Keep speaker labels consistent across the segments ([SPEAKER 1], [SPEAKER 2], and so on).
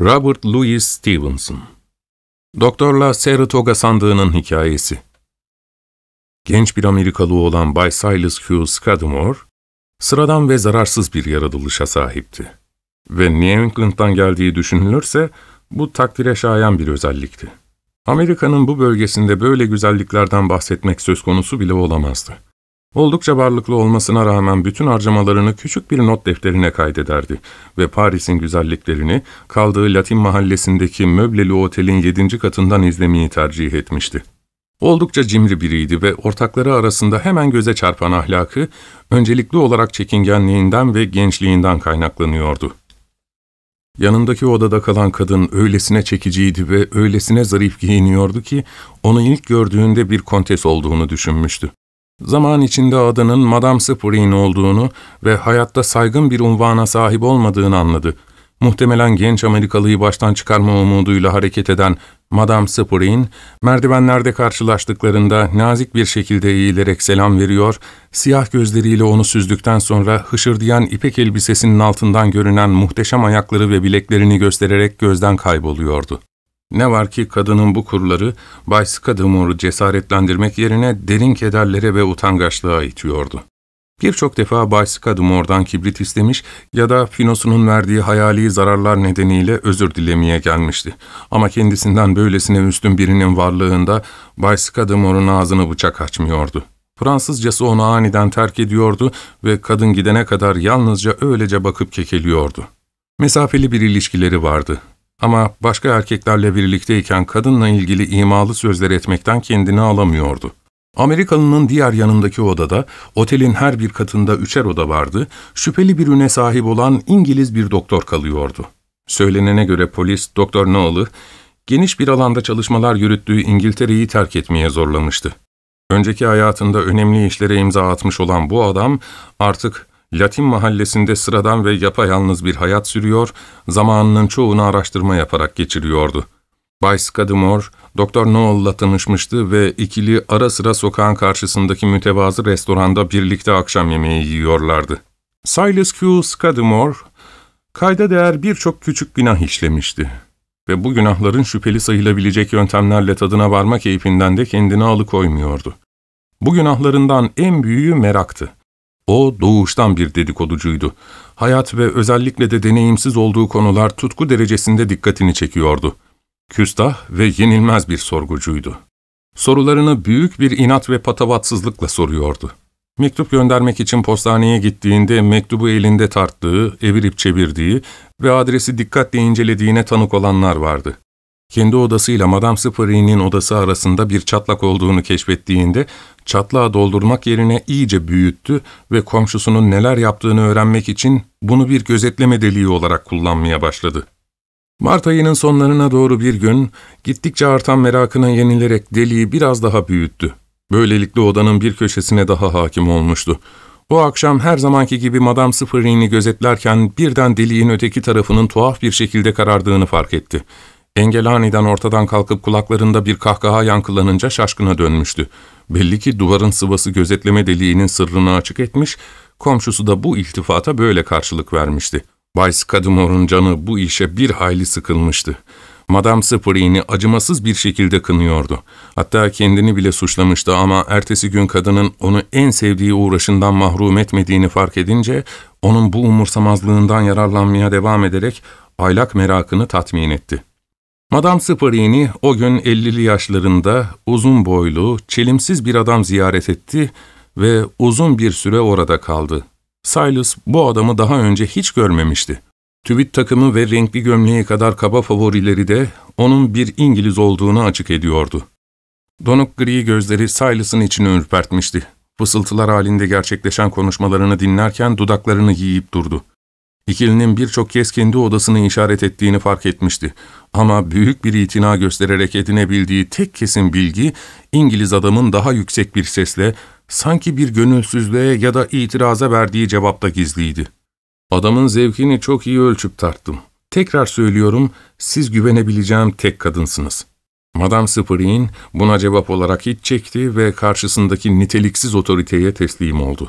[SPEAKER 1] Robert Louis Stevenson Doktorla Saratoga sandığının hikayesi Genç bir Amerikalı olan Bay Silas Hugh Scudamore, sıradan ve zararsız bir yaratılışa sahipti. Ve New England'dan geldiği düşünülürse, bu takdire şayan bir özellikti. Amerika'nın bu bölgesinde böyle güzelliklerden bahsetmek söz konusu bile olamazdı. Oldukça varlıklı olmasına rağmen bütün harcamalarını küçük bir not defterine kaydederdi ve Paris'in güzelliklerini kaldığı Latin mahallesindeki möbleli otelin yedinci katından izlemeyi tercih etmişti. Oldukça cimri biriydi ve ortakları arasında hemen göze çarpan ahlakı, öncelikli olarak çekingenliğinden ve gençliğinden kaynaklanıyordu. Yanındaki odada kalan kadın öylesine çekiciydi ve öylesine zarif giyiniyordu ki, onu ilk gördüğünde bir kontes olduğunu düşünmüştü. Zaman içinde adının Madame Spring olduğunu ve hayatta saygın bir unvana sahip olmadığını anladı. Muhtemelen genç Amerikalıyı baştan çıkarma umuduyla hareket eden Madame Spring, merdivenlerde karşılaştıklarında nazik bir şekilde eğilerek selam veriyor, siyah gözleriyle onu süzdükten sonra hışırdayan ipek elbisesinin altından görünen muhteşem ayakları ve bileklerini göstererek gözden kayboluyordu. Ne var ki kadının bu kurları Bay Scudamore'u cesaretlendirmek yerine derin kederlere ve utangaçlığa itiyordu. Birçok defa Bay Scudamore'dan kibrit istemiş ya da Finosu'nun verdiği hayali zararlar nedeniyle özür dilemeye gelmişti. Ama kendisinden böylesine üstün birinin varlığında Bay Scudamore'un ağzını bıçak açmıyordu. Fransızcası onu aniden terk ediyordu ve kadın gidene kadar yalnızca öylece bakıp kekeliyordu. Mesafeli bir ilişkileri vardı. Ama başka erkeklerle birlikteyken kadınla ilgili imalı sözler etmekten kendini alamıyordu. Amerikalının diğer yanındaki odada, otelin her bir katında üçer oda vardı, şüpheli bir üne sahip olan İngiliz bir doktor kalıyordu. Söylenene göre polis, Doktor Noel'ı, geniş bir alanda çalışmalar yürüttüğü İngiltere'yi terk etmeye zorlamıştı. Önceki hayatında önemli işlere imza atmış olan bu adam, artık Latin mahallesinde sıradan ve yapayalnız bir hayat sürüyor, zamanının çoğunu araştırma yaparak geçiriyordu. Bay Scudamore, Doktor Noel'la tanışmıştı ve ikili ara sıra sokağın karşısındaki mütevazı restoranda birlikte akşam yemeği yiyorlardı. Silas Q. Scudamore, kayda değer birçok küçük günah işlemişti ve bu günahların şüpheli sayılabilecek yöntemlerle tadına varma keyfinden de kendini alıkoymuyordu. Bu günahlarından en büyüğü meraktı. O doğuştan bir dedikoducuydu. Hayat ve özellikle de deneyimsiz olduğu konular tutku derecesinde dikkatini çekiyordu. Küstah ve yenilmez bir sorgucuydu. Sorularını büyük bir inat ve patavatsızlıkla soruyordu. Mektup göndermek için postaneye gittiğinde mektubu elinde tarttığı, evirip çevirdiği ve adresi dikkatle incelediğine tanık olanlar vardı. Kendi odasıyla Madame Spring'in odası arasında bir çatlak olduğunu keşfettiğinde çatlağı doldurmak yerine iyice büyüttü ve komşusunun neler yaptığını öğrenmek için bunu bir gözetleme deliği olarak kullanmaya başladı. Mart ayının sonlarına doğru bir gün, gittikçe artan merakına yenilerek deliği biraz daha büyüttü. Böylelikle odanın bir köşesine daha hakim olmuştu. O akşam her zamanki gibi Madame Spring'i gözetlerken birden deliğin öteki tarafının tuhaf bir şekilde karardığını fark etti. Engel aniden ortadan kalkıp kulaklarında bir kahkaha yankılanınca şaşkına dönmüştü. Belli ki duvarın sıvası gözetleme deliğinin sırrını açık etmiş, komşusu da bu iltifata böyle karşılık vermişti. Bay Scudamore'un canı bu işe bir hayli sıkılmıştı. Madame Spring'i acımasız bir şekilde kınıyordu. Hatta kendini bile suçlamıştı ama ertesi gün kadının onu en sevdiği uğraşından mahrum etmediğini fark edince, onun bu umursamazlığından yararlanmaya devam ederek aylak merakını tatmin etti. Madame Spring'i o gün 50'li yaşlarında uzun boylu, çelimsiz bir adam ziyaret etti ve uzun bir süre orada kaldı. Silas bu adamı daha önce hiç görmemişti. Tübit takımı ve renkli gömleği kadar kaba favorileri de onun bir İngiliz olduğunu açık ediyordu. Donuk gri gözleri Silas'ın içini ürpertmişti. Fısıltılar halinde gerçekleşen konuşmalarını dinlerken dudaklarını yiyip durdu. İkilinin birçok kez kendi odasını işaret ettiğini fark etmişti. Ama büyük bir itina göstererek edinebildiği tek kesin bilgi, İngiliz adamın daha yüksek bir sesle, sanki bir gönülsüzlüğe ya da itiraza verdiği cevapta gizliydi. Adamın zevkini çok iyi ölçüp tarttım. Tekrar söylüyorum, siz güvenebileceğim tek kadınsınız. Madame Spring buna cevap olarak hiç çekti ve karşısındaki niteliksiz otoriteye teslim oldu.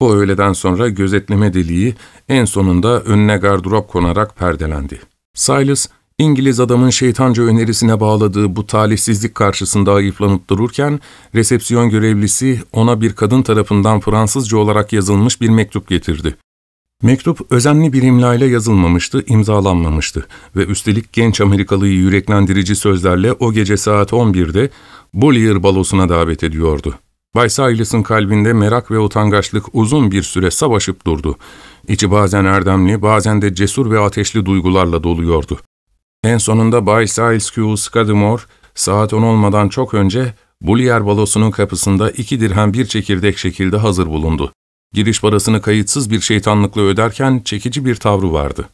[SPEAKER 1] O öğleden sonra gözetleme deliği en sonunda önüne gardırop konarak perdelendi. Silas, İngiliz adamın şeytanca önerisine bağladığı bu talihsizlik karşısında ayıflanıp dururken, resepsiyon görevlisi ona bir kadın tarafından Fransızca olarak yazılmış bir mektup getirdi. Mektup özenli bir imlayla yazılmamıştı, imzalanmamıştı ve üstelik genç Amerikalıyı yüreklendirici sözlerle o gece saat 11'de Bullier balosuna davet ediyordu. Bay Silas'ın kalbinde merak ve utangaçlık uzun bir süre savaşıp durdu. İçi bazen erdemli, bazen de cesur ve ateşli duygularla doluyordu. En sonunda Bay Silas Q. Scudamore, saat 10 olmadan çok önce Bullier balosunun kapısında iki dirhem bir çekirdek şekilde hazır bulundu. Giriş parasını kayıtsız bir şeytanlıkla öderken çekici bir tavrı vardı.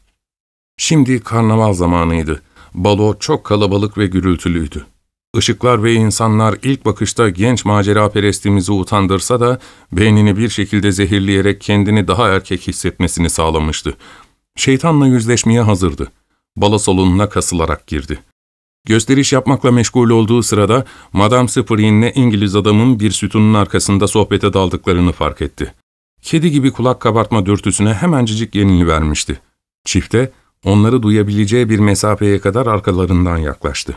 [SPEAKER 1] Şimdi karnaval zamanıydı. Balo çok kalabalık ve gürültülüydü. Işıklar ve insanlar ilk bakışta genç macera perestimizi utandırsa da beynini bir şekilde zehirleyerek kendini daha erkek hissetmesini sağlamıştı. Şeytanla yüzleşmeye hazırdı. Balo salonuna kasılarak girdi. Gösteriş yapmakla meşgul olduğu sırada Madame Spring'le İngiliz adamın bir sütunun arkasında sohbete daldıklarını fark etti. Kedi gibi kulak kabartma dürtüsüne hemencecik vermişti. Çifte, onları duyabileceği bir mesafeye kadar arkalarından yaklaştı.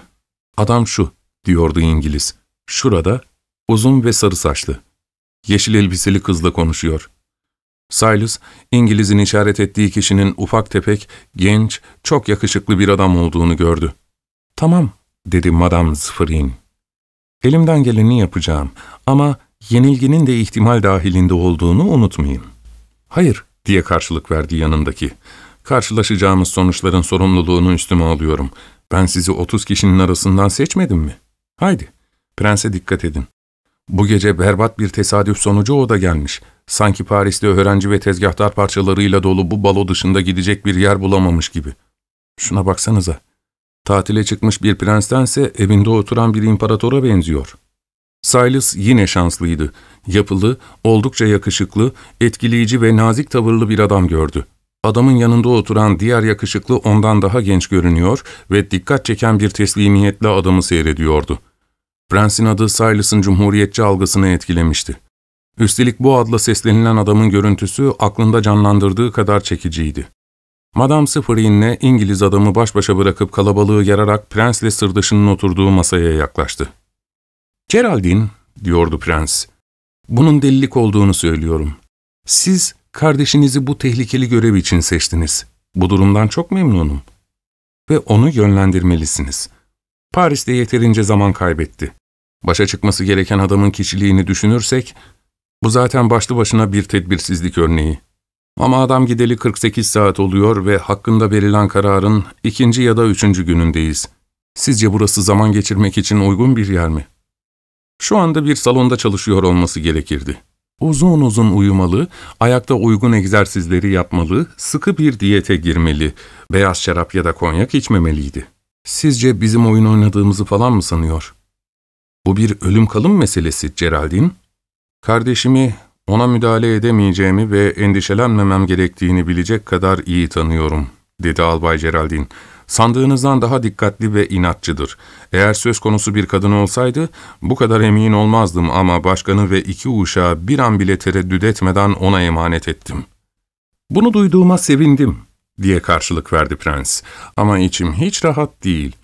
[SPEAKER 1] ''Adam şu'' diyordu İngiliz. ''Şurada, uzun ve sarı saçlı. Yeşil elbiseli kızla konuşuyor.'' Silas, İngiliz'in işaret ettiği kişinin ufak tefek, genç, çok yakışıklı bir adam olduğunu gördü. ''Tamam'' dedi Madame Zfrin. ''Elimden geleni yapacağım ama yenilginin de ihtimal dahilinde olduğunu unutmayın. Hayır, diye karşılık verdi yanındaki. Karşılaşacağımız sonuçların sorumluluğunu üstüme alıyorum. Ben sizi 30 kişinin arasından seçmedim mi? Haydi, prense dikkat edin. Bu gece berbat bir tesadüf sonucu o da gelmiş. Sanki Paris'te öğrenci ve tezgahtar parçalarıyla dolu bu balo dışında gidecek bir yer bulamamış gibi. Şuna baksanıza. Tatile çıkmış bir prenstense evinde oturan bir imparatora benziyor.'' Silas yine şanslıydı. Yapılı, oldukça yakışıklı, etkileyici ve nazik tavırlı bir adam gördü. Adamın yanında oturan diğer yakışıklı ondan daha genç görünüyor ve dikkat çeken bir teslimiyetle adamı seyrediyordu. Prensin adı Silas'ın cumhuriyetçi algısını etkilemişti. Üstelik bu adla seslenilen adamın görüntüsü aklında canlandırdığı kadar çekiciydi. Madame Sıfırin'le İngiliz adamı baş başa bırakıp kalabalığı yararak prensle sırdaşının oturduğu masaya yaklaştı. Geraldine, diyordu prens, bunun delilik olduğunu söylüyorum. Siz kardeşinizi bu tehlikeli görev için seçtiniz. Bu durumdan çok memnunum. Ve onu yönlendirmelisiniz. Paris'te yeterince zaman kaybetti. Başa çıkması gereken adamın kişiliğini düşünürsek, bu zaten başlı başına bir tedbirsizlik örneği. Ama adam gideli 48 saat oluyor ve hakkında verilen kararın ikinci ya da üçüncü günündeyiz. Sizce burası zaman geçirmek için uygun bir yer mi?'' Şu anda bir salonda çalışıyor olması gerekirdi. Uzun uzun uyumalı, ayakta uygun egzersizleri yapmalı, sıkı bir diyete girmeli, beyaz şarap ya da konyak içmemeliydi. Sizce bizim oyun oynadığımızı falan mı sanıyor? Bu bir ölüm kalım meselesi Geraldine. Kardeşimi ona müdahale edemeyeceğimi ve endişelenmemem gerektiğini bilecek kadar iyi tanıyorum, dedi Albay Geraldine. Sandığınızdan daha dikkatli ve inatçıdır. Eğer söz konusu bir kadın olsaydı bu kadar emin olmazdım ama başkanı ve iki uşağı bir an bile tereddüt etmeden ona emanet ettim. Bunu duyduğuma sevindim diye karşılık verdi prens. Ama içim hiç rahat değil.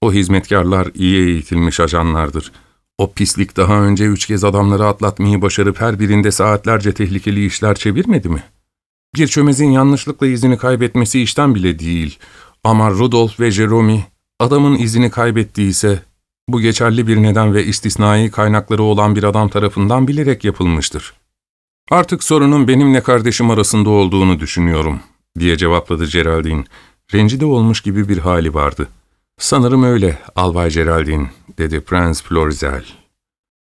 [SPEAKER 1] O hizmetkarlar iyi eğitilmiş ajanlardır. O pislik daha önce üç kez adamları atlatmayı başarıp her birinde saatlerce tehlikeli işler çevirmedi mi? Bir çömezin yanlışlıkla izini kaybetmesi işten bile değil. Ama Rudolf ve Jerome adamın izini kaybettiyse bu geçerli bir neden ve istisnai kaynakları olan bir adam tarafından bilerek yapılmıştır. Artık sorunun benimle kardeşim arasında olduğunu düşünüyorum, diye cevapladı Geraldine. Rencide olmuş gibi bir hali vardı. Sanırım öyle, Albay Geraldine, dedi Prens Florizel.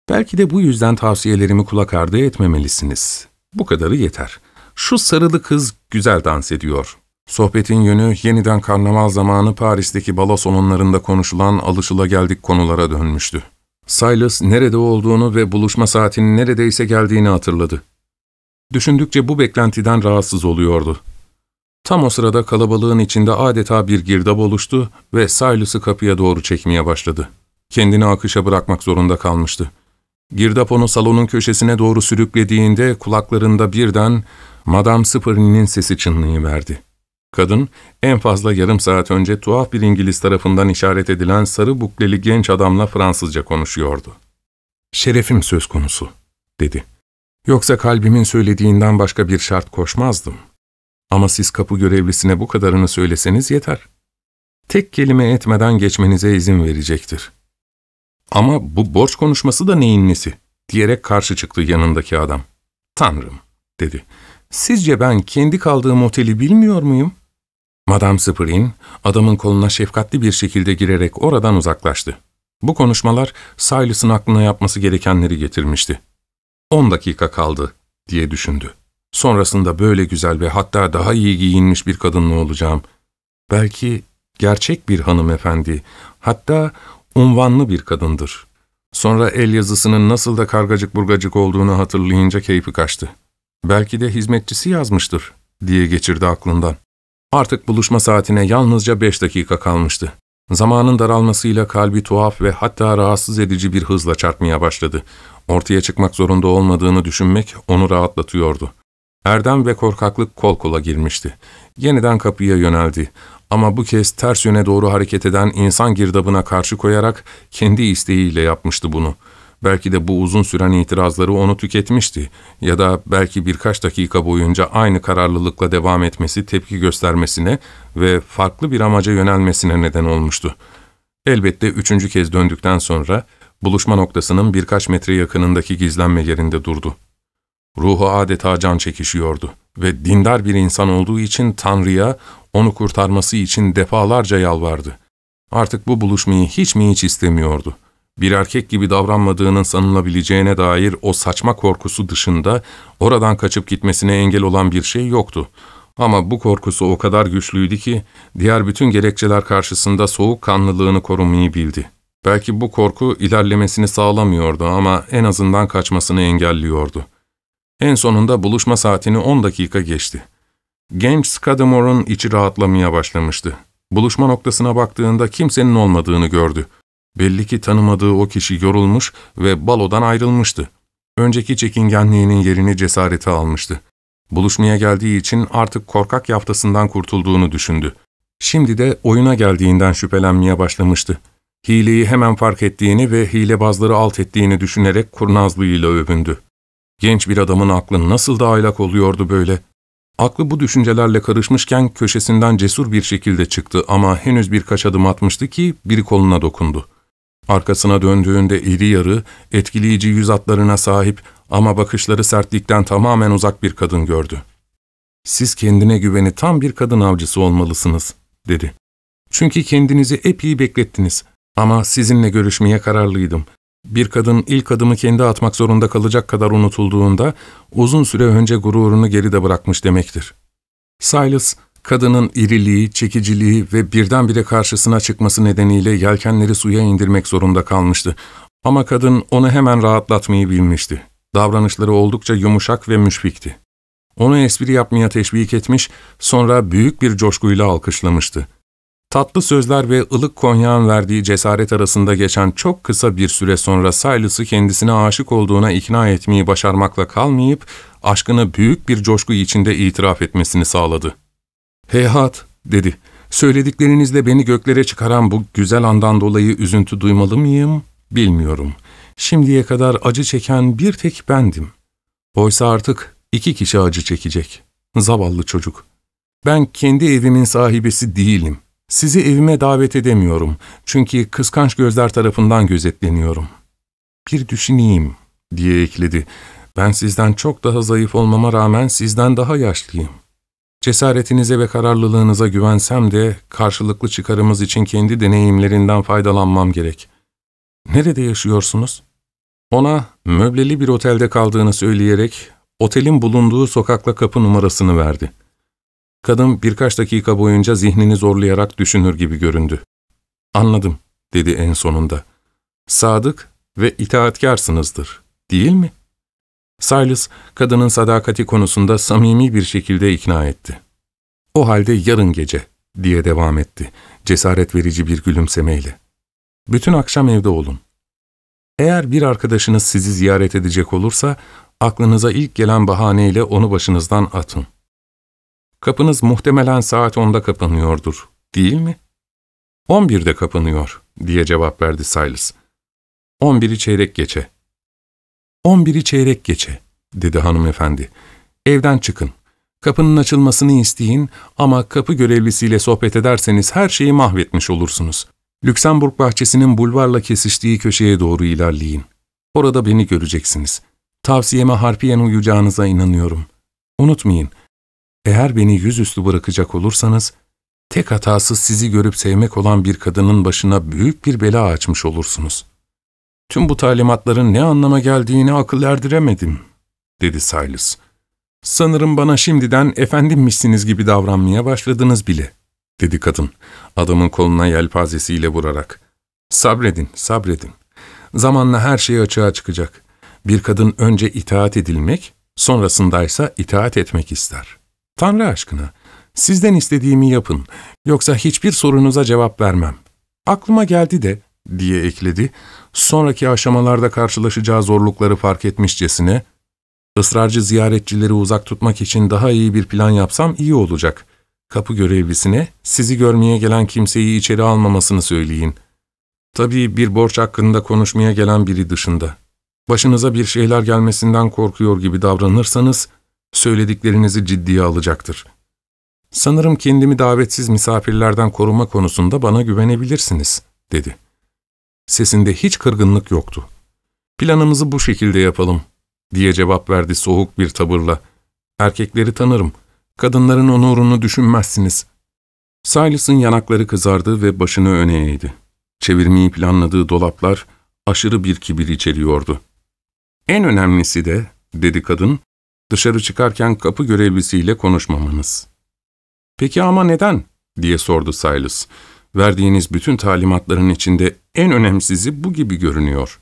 [SPEAKER 1] Belki de bu yüzden tavsiyelerimi kulak ardı etmemelisiniz. Bu kadarı yeter. Şu sarılı kız güzel dans ediyor. Sohbetin yönü yeniden karnaval zamanı Paris'teki balo salonlarında konuşulan alışılageldik konulara dönmüştü. Silas nerede olduğunu ve buluşma saatinin neredeyse geldiğini hatırladı. Düşündükçe bu beklentiden rahatsız oluyordu. Tam o sırada kalabalığın içinde adeta bir girdap oluştu ve Silas'ı kapıya doğru çekmeye başladı. Kendini akışa bırakmak zorunda kalmıştı. Girdap onu salonun köşesine doğru sürüklediğinde kulaklarında birden Madame Spurny'nin sesi çınlayıverdi. Kadın, en fazla yarım saat önce tuhaf bir İngiliz tarafından işaret edilen sarı bukleli genç adamla Fransızca konuşuyordu. ''Şerefim söz konusu.'' dedi. ''Yoksa kalbimin söylediğinden başka bir şart koşmazdım. Ama siz kapı görevlisine bu kadarını söyleseniz yeter. Tek kelime etmeden geçmenize izin verecektir.'' ''Ama bu borç konuşması da neyin nesi?'' diyerek karşı çıktı yanındaki adam. ''Tanrım.'' dedi. ''Sizce ben kendi kaldığım oteli bilmiyor muyum?'' Madame Spring, adamın koluna şefkatli bir şekilde girerek oradan uzaklaştı. Bu konuşmalar Silas'ın aklına yapması gerekenleri getirmişti. On dakika kaldı diye düşündü. Sonrasında böyle güzel ve hatta daha iyi giyinmiş bir kadınla olacağım. Belki gerçek bir hanımefendi, hatta unvanlı bir kadındır. Sonra el yazısının nasıl da kargacık burgacık olduğunu hatırlayınca keyfi kaçtı. Belki de hizmetçisi yazmıştır diye geçirdi aklından. Artık buluşma saatine yalnızca beş dakika kalmıştı. Zamanın daralmasıyla kalbi tuhaf ve hatta rahatsız edici bir hızla çarpmaya başladı. Ortaya çıkmak zorunda olmadığını düşünmek onu rahatlatıyordu. Erdem ve korkaklık kol kola girmişti. Yeniden kapıya yöneldi. Ama bu kez ters yöne doğru hareket eden insan girdabına karşı koyarak kendi isteğiyle yapmıştı bunu. Belki de bu uzun süren itirazları onu tüketmişti ya da belki birkaç dakika boyunca aynı kararlılıkla devam etmesi tepki göstermesine ve farklı bir amaca yönelmesine neden olmuştu. Elbette üçüncü kez döndükten sonra buluşma noktasının birkaç metre yakınındaki gizlenme yerinde durdu. Ruhu adeta can çekişiyordu ve dindar bir insan olduğu için Tanrı'ya onu kurtarması için defalarca yalvardı. Artık bu buluşmayı hiç mi hiç istemiyordu bir erkek gibi davranmadığının sanılabileceğine dair o saçma korkusu dışında oradan kaçıp gitmesine engel olan bir şey yoktu. Ama bu korkusu o kadar güçlüydü ki diğer bütün gerekçeler karşısında soğukkanlılığını korumayı bildi. Belki bu korku ilerlemesini sağlamıyordu ama en azından kaçmasını engelliyordu. En sonunda buluşma saatini 10 dakika geçti. Genç Scudamore'un içi rahatlamaya başlamıştı. Buluşma noktasına baktığında kimsenin olmadığını gördü. Belli ki tanımadığı o kişi yorulmuş ve balodan ayrılmıştı. Önceki çekingenliğinin yerini cesareti almıştı. Buluşmaya geldiği için artık korkak yaftasından kurtulduğunu düşündü. Şimdi de oyuna geldiğinden şüphelenmeye başlamıştı. Hileyi hemen fark ettiğini ve hilebazları alt ettiğini düşünerek kurnazlığıyla övündü. Genç bir adamın aklı nasıl da aylak oluyordu böyle. Aklı bu düşüncelerle karışmışken köşesinden cesur bir şekilde çıktı ama henüz birkaç adım atmıştı ki biri koluna dokundu. Arkasına döndüğünde iri yarı, etkileyici yüz hatlarına sahip ama bakışları sertlikten tamamen uzak bir kadın gördü. ''Siz kendine güveni tam bir kadın avcısı olmalısınız.'' dedi. ''Çünkü kendinizi epey beklettiniz ama sizinle görüşmeye kararlıydım. Bir kadın ilk adımı kendi atmak zorunda kalacak kadar unutulduğunda uzun süre önce gururunu geride bırakmış demektir.'' Silas, Kadının iriliği, çekiciliği ve birdenbire karşısına çıkması nedeniyle yelkenleri suya indirmek zorunda kalmıştı. Ama kadın onu hemen rahatlatmayı bilmişti. Davranışları oldukça yumuşak ve müşfikti. Onu espri yapmaya teşvik etmiş, sonra büyük bir coşkuyla alkışlamıştı. Tatlı sözler ve ılık konyağın verdiği cesaret arasında geçen çok kısa bir süre sonra Silas'ı kendisine aşık olduğuna ikna etmeyi başarmakla kalmayıp, aşkını büyük bir coşku içinde itiraf etmesini sağladı. Heyhat, dedi. Söylediklerinizle beni göklere çıkaran bu güzel andan dolayı üzüntü duymalı mıyım? Bilmiyorum. Şimdiye kadar acı çeken bir tek bendim. Oysa artık iki kişi acı çekecek. Zavallı çocuk. Ben kendi evimin sahibesi değilim. Sizi evime davet edemiyorum. Çünkü kıskanç gözler tarafından gözetleniyorum. Bir düşüneyim, diye ekledi. Ben sizden çok daha zayıf olmama rağmen sizden daha yaşlıyım. Cesaretinize ve kararlılığınıza güvensem de karşılıklı çıkarımız için kendi deneyimlerinden faydalanmam gerek. Nerede yaşıyorsunuz? Ona möbleli bir otelde kaldığını söyleyerek otelin bulunduğu sokakla kapı numarasını verdi. Kadın birkaç dakika boyunca zihnini zorlayarak düşünür gibi göründü. Anladım, dedi en sonunda. Sadık ve itaatkarsınızdır, değil mi? Silas, kadının sadakati konusunda samimi bir şekilde ikna etti. O halde yarın gece, diye devam etti, cesaret verici bir gülümsemeyle. Bütün akşam evde olun. Eğer bir arkadaşınız sizi ziyaret edecek olursa, aklınıza ilk gelen bahaneyle onu başınızdan atın. Kapınız muhtemelen saat onda kapanıyordur, değil mi? On birde kapanıyor, diye cevap verdi Silas. On biri çeyrek geçe. On biri çeyrek geçe, dedi hanımefendi. Evden çıkın. Kapının açılmasını isteyin ama kapı görevlisiyle sohbet ederseniz her şeyi mahvetmiş olursunuz. Lüksemburg bahçesinin bulvarla kesiştiği köşeye doğru ilerleyin. Orada beni göreceksiniz. Tavsiyeme harfiyen uyacağınıza inanıyorum. Unutmayın, eğer beni yüzüstü bırakacak olursanız, tek hatası sizi görüp sevmek olan bir kadının başına büyük bir bela açmış olursunuz. Tüm bu talimatların ne anlama geldiğini akıl erdiremedim, dedi Silas. Sanırım bana şimdiden efendimmişsiniz gibi davranmaya başladınız bile, dedi kadın, adamın koluna yelpazesiyle vurarak. Sabredin, sabredin. Zamanla her şey açığa çıkacak. Bir kadın önce itaat edilmek, sonrasındaysa itaat etmek ister. Tanrı aşkına, sizden istediğimi yapın, yoksa hiçbir sorunuza cevap vermem. Aklıma geldi de, diye ekledi, sonraki aşamalarda karşılaşacağı zorlukları fark etmişcesine, ısrarcı ziyaretçileri uzak tutmak için daha iyi bir plan yapsam iyi olacak. Kapı görevlisine, sizi görmeye gelen kimseyi içeri almamasını söyleyin. Tabii bir borç hakkında konuşmaya gelen biri dışında. Başınıza bir şeyler gelmesinden korkuyor gibi davranırsanız, söylediklerinizi ciddiye alacaktır. Sanırım kendimi davetsiz misafirlerden koruma konusunda bana güvenebilirsiniz, dedi. Sesinde hiç kırgınlık yoktu. Planımızı bu şekilde yapalım, diye cevap verdi soğuk bir tavırla. Erkekleri tanırım, kadınların onurunu düşünmezsiniz. Silas'ın yanakları kızardı ve başını öne eğdi. Çevirmeyi planladığı dolaplar aşırı bir kibir içeriyordu. En önemlisi de, dedi kadın, dışarı çıkarken kapı görevlisiyle konuşmamanız. Peki ama neden? diye sordu Silas. Verdiğiniz bütün talimatların içinde en önemsizi bu gibi görünüyor.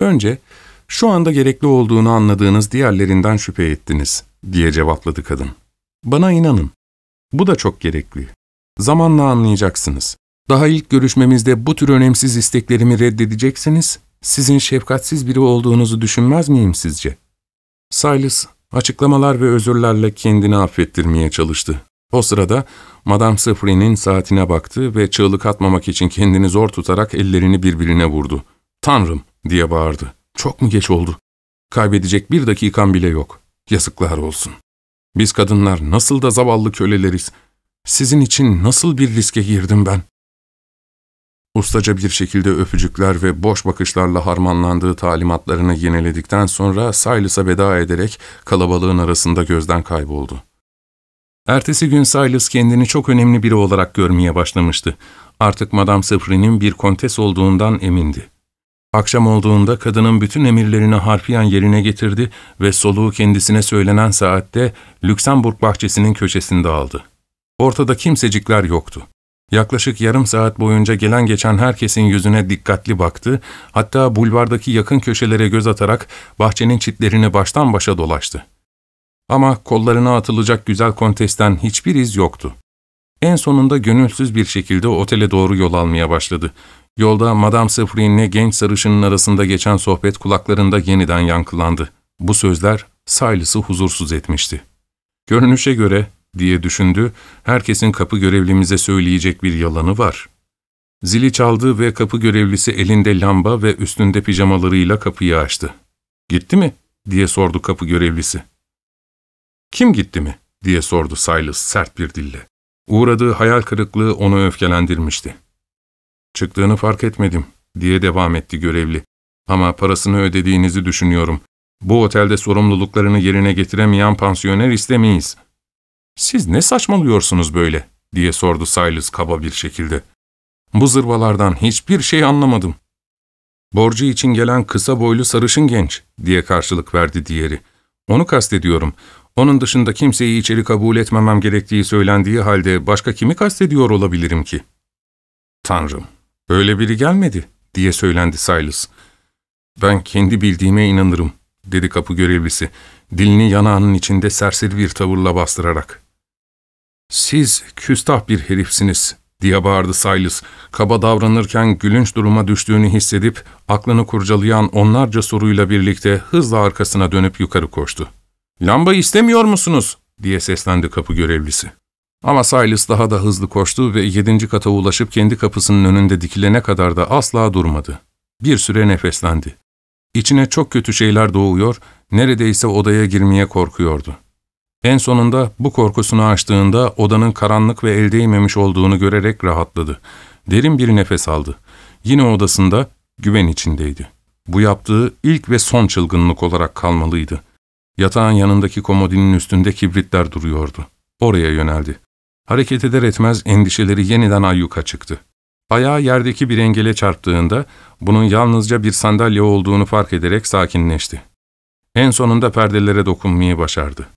[SPEAKER 1] Önce, şu anda gerekli olduğunu anladığınız diğerlerinden şüphe ettiniz, diye cevapladı kadın. Bana inanın. Bu da çok gerekli. Zamanla anlayacaksınız. Daha ilk görüşmemizde bu tür önemsiz isteklerimi reddedeceksiniz, sizin şefkatsiz biri olduğunuzu düşünmez miyim sizce? Silas, açıklamalar ve özürlerle kendini affettirmeye çalıştı. O sırada Madame Sifri'nin saatine baktı ve çığlık atmamak için kendini zor tutarak ellerini birbirine vurdu. ''Tanrım!'' diye bağırdı. ''Çok mu geç oldu? Kaybedecek bir dakikam bile yok. Yazıklar olsun. Biz kadınlar nasıl da zavallı köleleriz. Sizin için nasıl bir riske girdim ben?'' Ustaca bir şekilde öpücükler ve boş bakışlarla harmanlandığı talimatlarını yeniledikten sonra Silas'a veda ederek kalabalığın arasında gözden kayboldu. Ertesi gün Silas kendini çok önemli biri olarak görmeye başlamıştı. Artık Madame Sifri'nin bir kontes olduğundan emindi. Akşam olduğunda kadının bütün emirlerini harfiyen yerine getirdi ve soluğu kendisine söylenen saatte Lüksemburg bahçesinin köşesinde aldı. Ortada kimsecikler yoktu. Yaklaşık yarım saat boyunca gelen geçen herkesin yüzüne dikkatli baktı, hatta bulvardaki yakın köşelere göz atarak bahçenin çitlerini baştan başa dolaştı. Ama kollarına atılacak güzel kontesten hiçbir iz yoktu. En sonunda gönülsüz bir şekilde otele doğru yol almaya başladı. Yolda Madame Sefrin'le genç sarışının arasında geçen sohbet kulaklarında yeniden yankılandı. Bu sözler Silas'ı huzursuz etmişti. Görünüşe göre diye düşündü, herkesin kapı görevlimize söyleyecek bir yalanı var. Zili çaldı ve kapı görevlisi elinde lamba ve üstünde pijamalarıyla kapıyı açtı. ''Gitti mi?'' diye sordu kapı görevlisi. ''Kim gitti mi?'' diye sordu Silas sert bir dille. Uğradığı hayal kırıklığı onu öfkelendirmişti. ''Çıktığını fark etmedim.'' diye devam etti görevli. ''Ama parasını ödediğinizi düşünüyorum. Bu otelde sorumluluklarını yerine getiremeyen pansiyoner istemeyiz.'' ''Siz ne saçmalıyorsunuz böyle?'' diye sordu Silas kaba bir şekilde. ''Bu zırvalardan hiçbir şey anlamadım.'' ''Borcu için gelen kısa boylu sarışın genç.'' diye karşılık verdi diğeri. ''Onu kastediyorum. Onun dışında kimseyi içeri kabul etmemem gerektiği söylendiği halde başka kimi kastediyor olabilirim ki?'' ''Tanrım, öyle biri gelmedi.'' diye söylendi Silas. ''Ben kendi bildiğime inanırım.'' dedi kapı görevlisi, dilini yanağının içinde serseri bir tavırla bastırarak. ''Siz küstah bir herifsiniz.'' diye bağırdı Silas, kaba davranırken gülünç duruma düştüğünü hissedip aklını kurcalayan onlarca soruyla birlikte hızla arkasına dönüp yukarı koştu. ''Lamba istemiyor musunuz?'' diye seslendi kapı görevlisi. Ama Silas daha da hızlı koştu ve yedinci kata ulaşıp kendi kapısının önünde dikilene kadar da asla durmadı. Bir süre nefeslendi. İçine çok kötü şeyler doğuyor, neredeyse odaya girmeye korkuyordu. En sonunda bu korkusunu açtığında odanın karanlık ve el değmemiş olduğunu görerek rahatladı. Derin bir nefes aldı. Yine odasında güven içindeydi. Bu yaptığı ilk ve son çılgınlık olarak kalmalıydı. Yatağın yanındaki komodinin üstünde kibritler duruyordu. Oraya yöneldi. Hareket eder etmez endişeleri yeniden ayyuka çıktı. Ayağı yerdeki bir engele çarptığında bunun yalnızca bir sandalye olduğunu fark ederek sakinleşti. En sonunda perdelere dokunmayı başardı.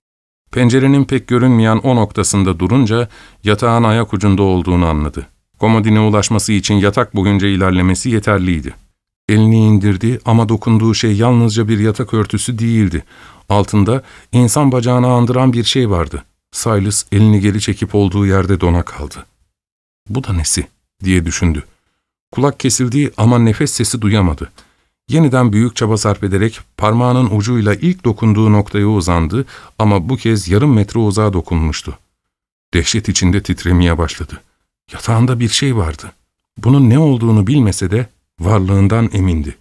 [SPEAKER 1] Pencerenin pek görünmeyen o noktasında durunca yatağın ayak ucunda olduğunu anladı. Komodine ulaşması için yatak boyunca ilerlemesi yeterliydi. Elini indirdi ama dokunduğu şey yalnızca bir yatak örtüsü değildi. Altında insan bacağını andıran bir şey vardı. Silas elini geri çekip olduğu yerde dona kaldı. Bu da nesi diye düşündü. Kulak kesildi ama nefes sesi duyamadı. Yeniden büyük çaba sarf ederek parmağının ucuyla ilk dokunduğu noktaya uzandı ama bu kez yarım metre uzağa dokunmuştu. Dehşet içinde titremeye başladı. Yatağında bir şey vardı. Bunun ne olduğunu bilmese de varlığından emindi.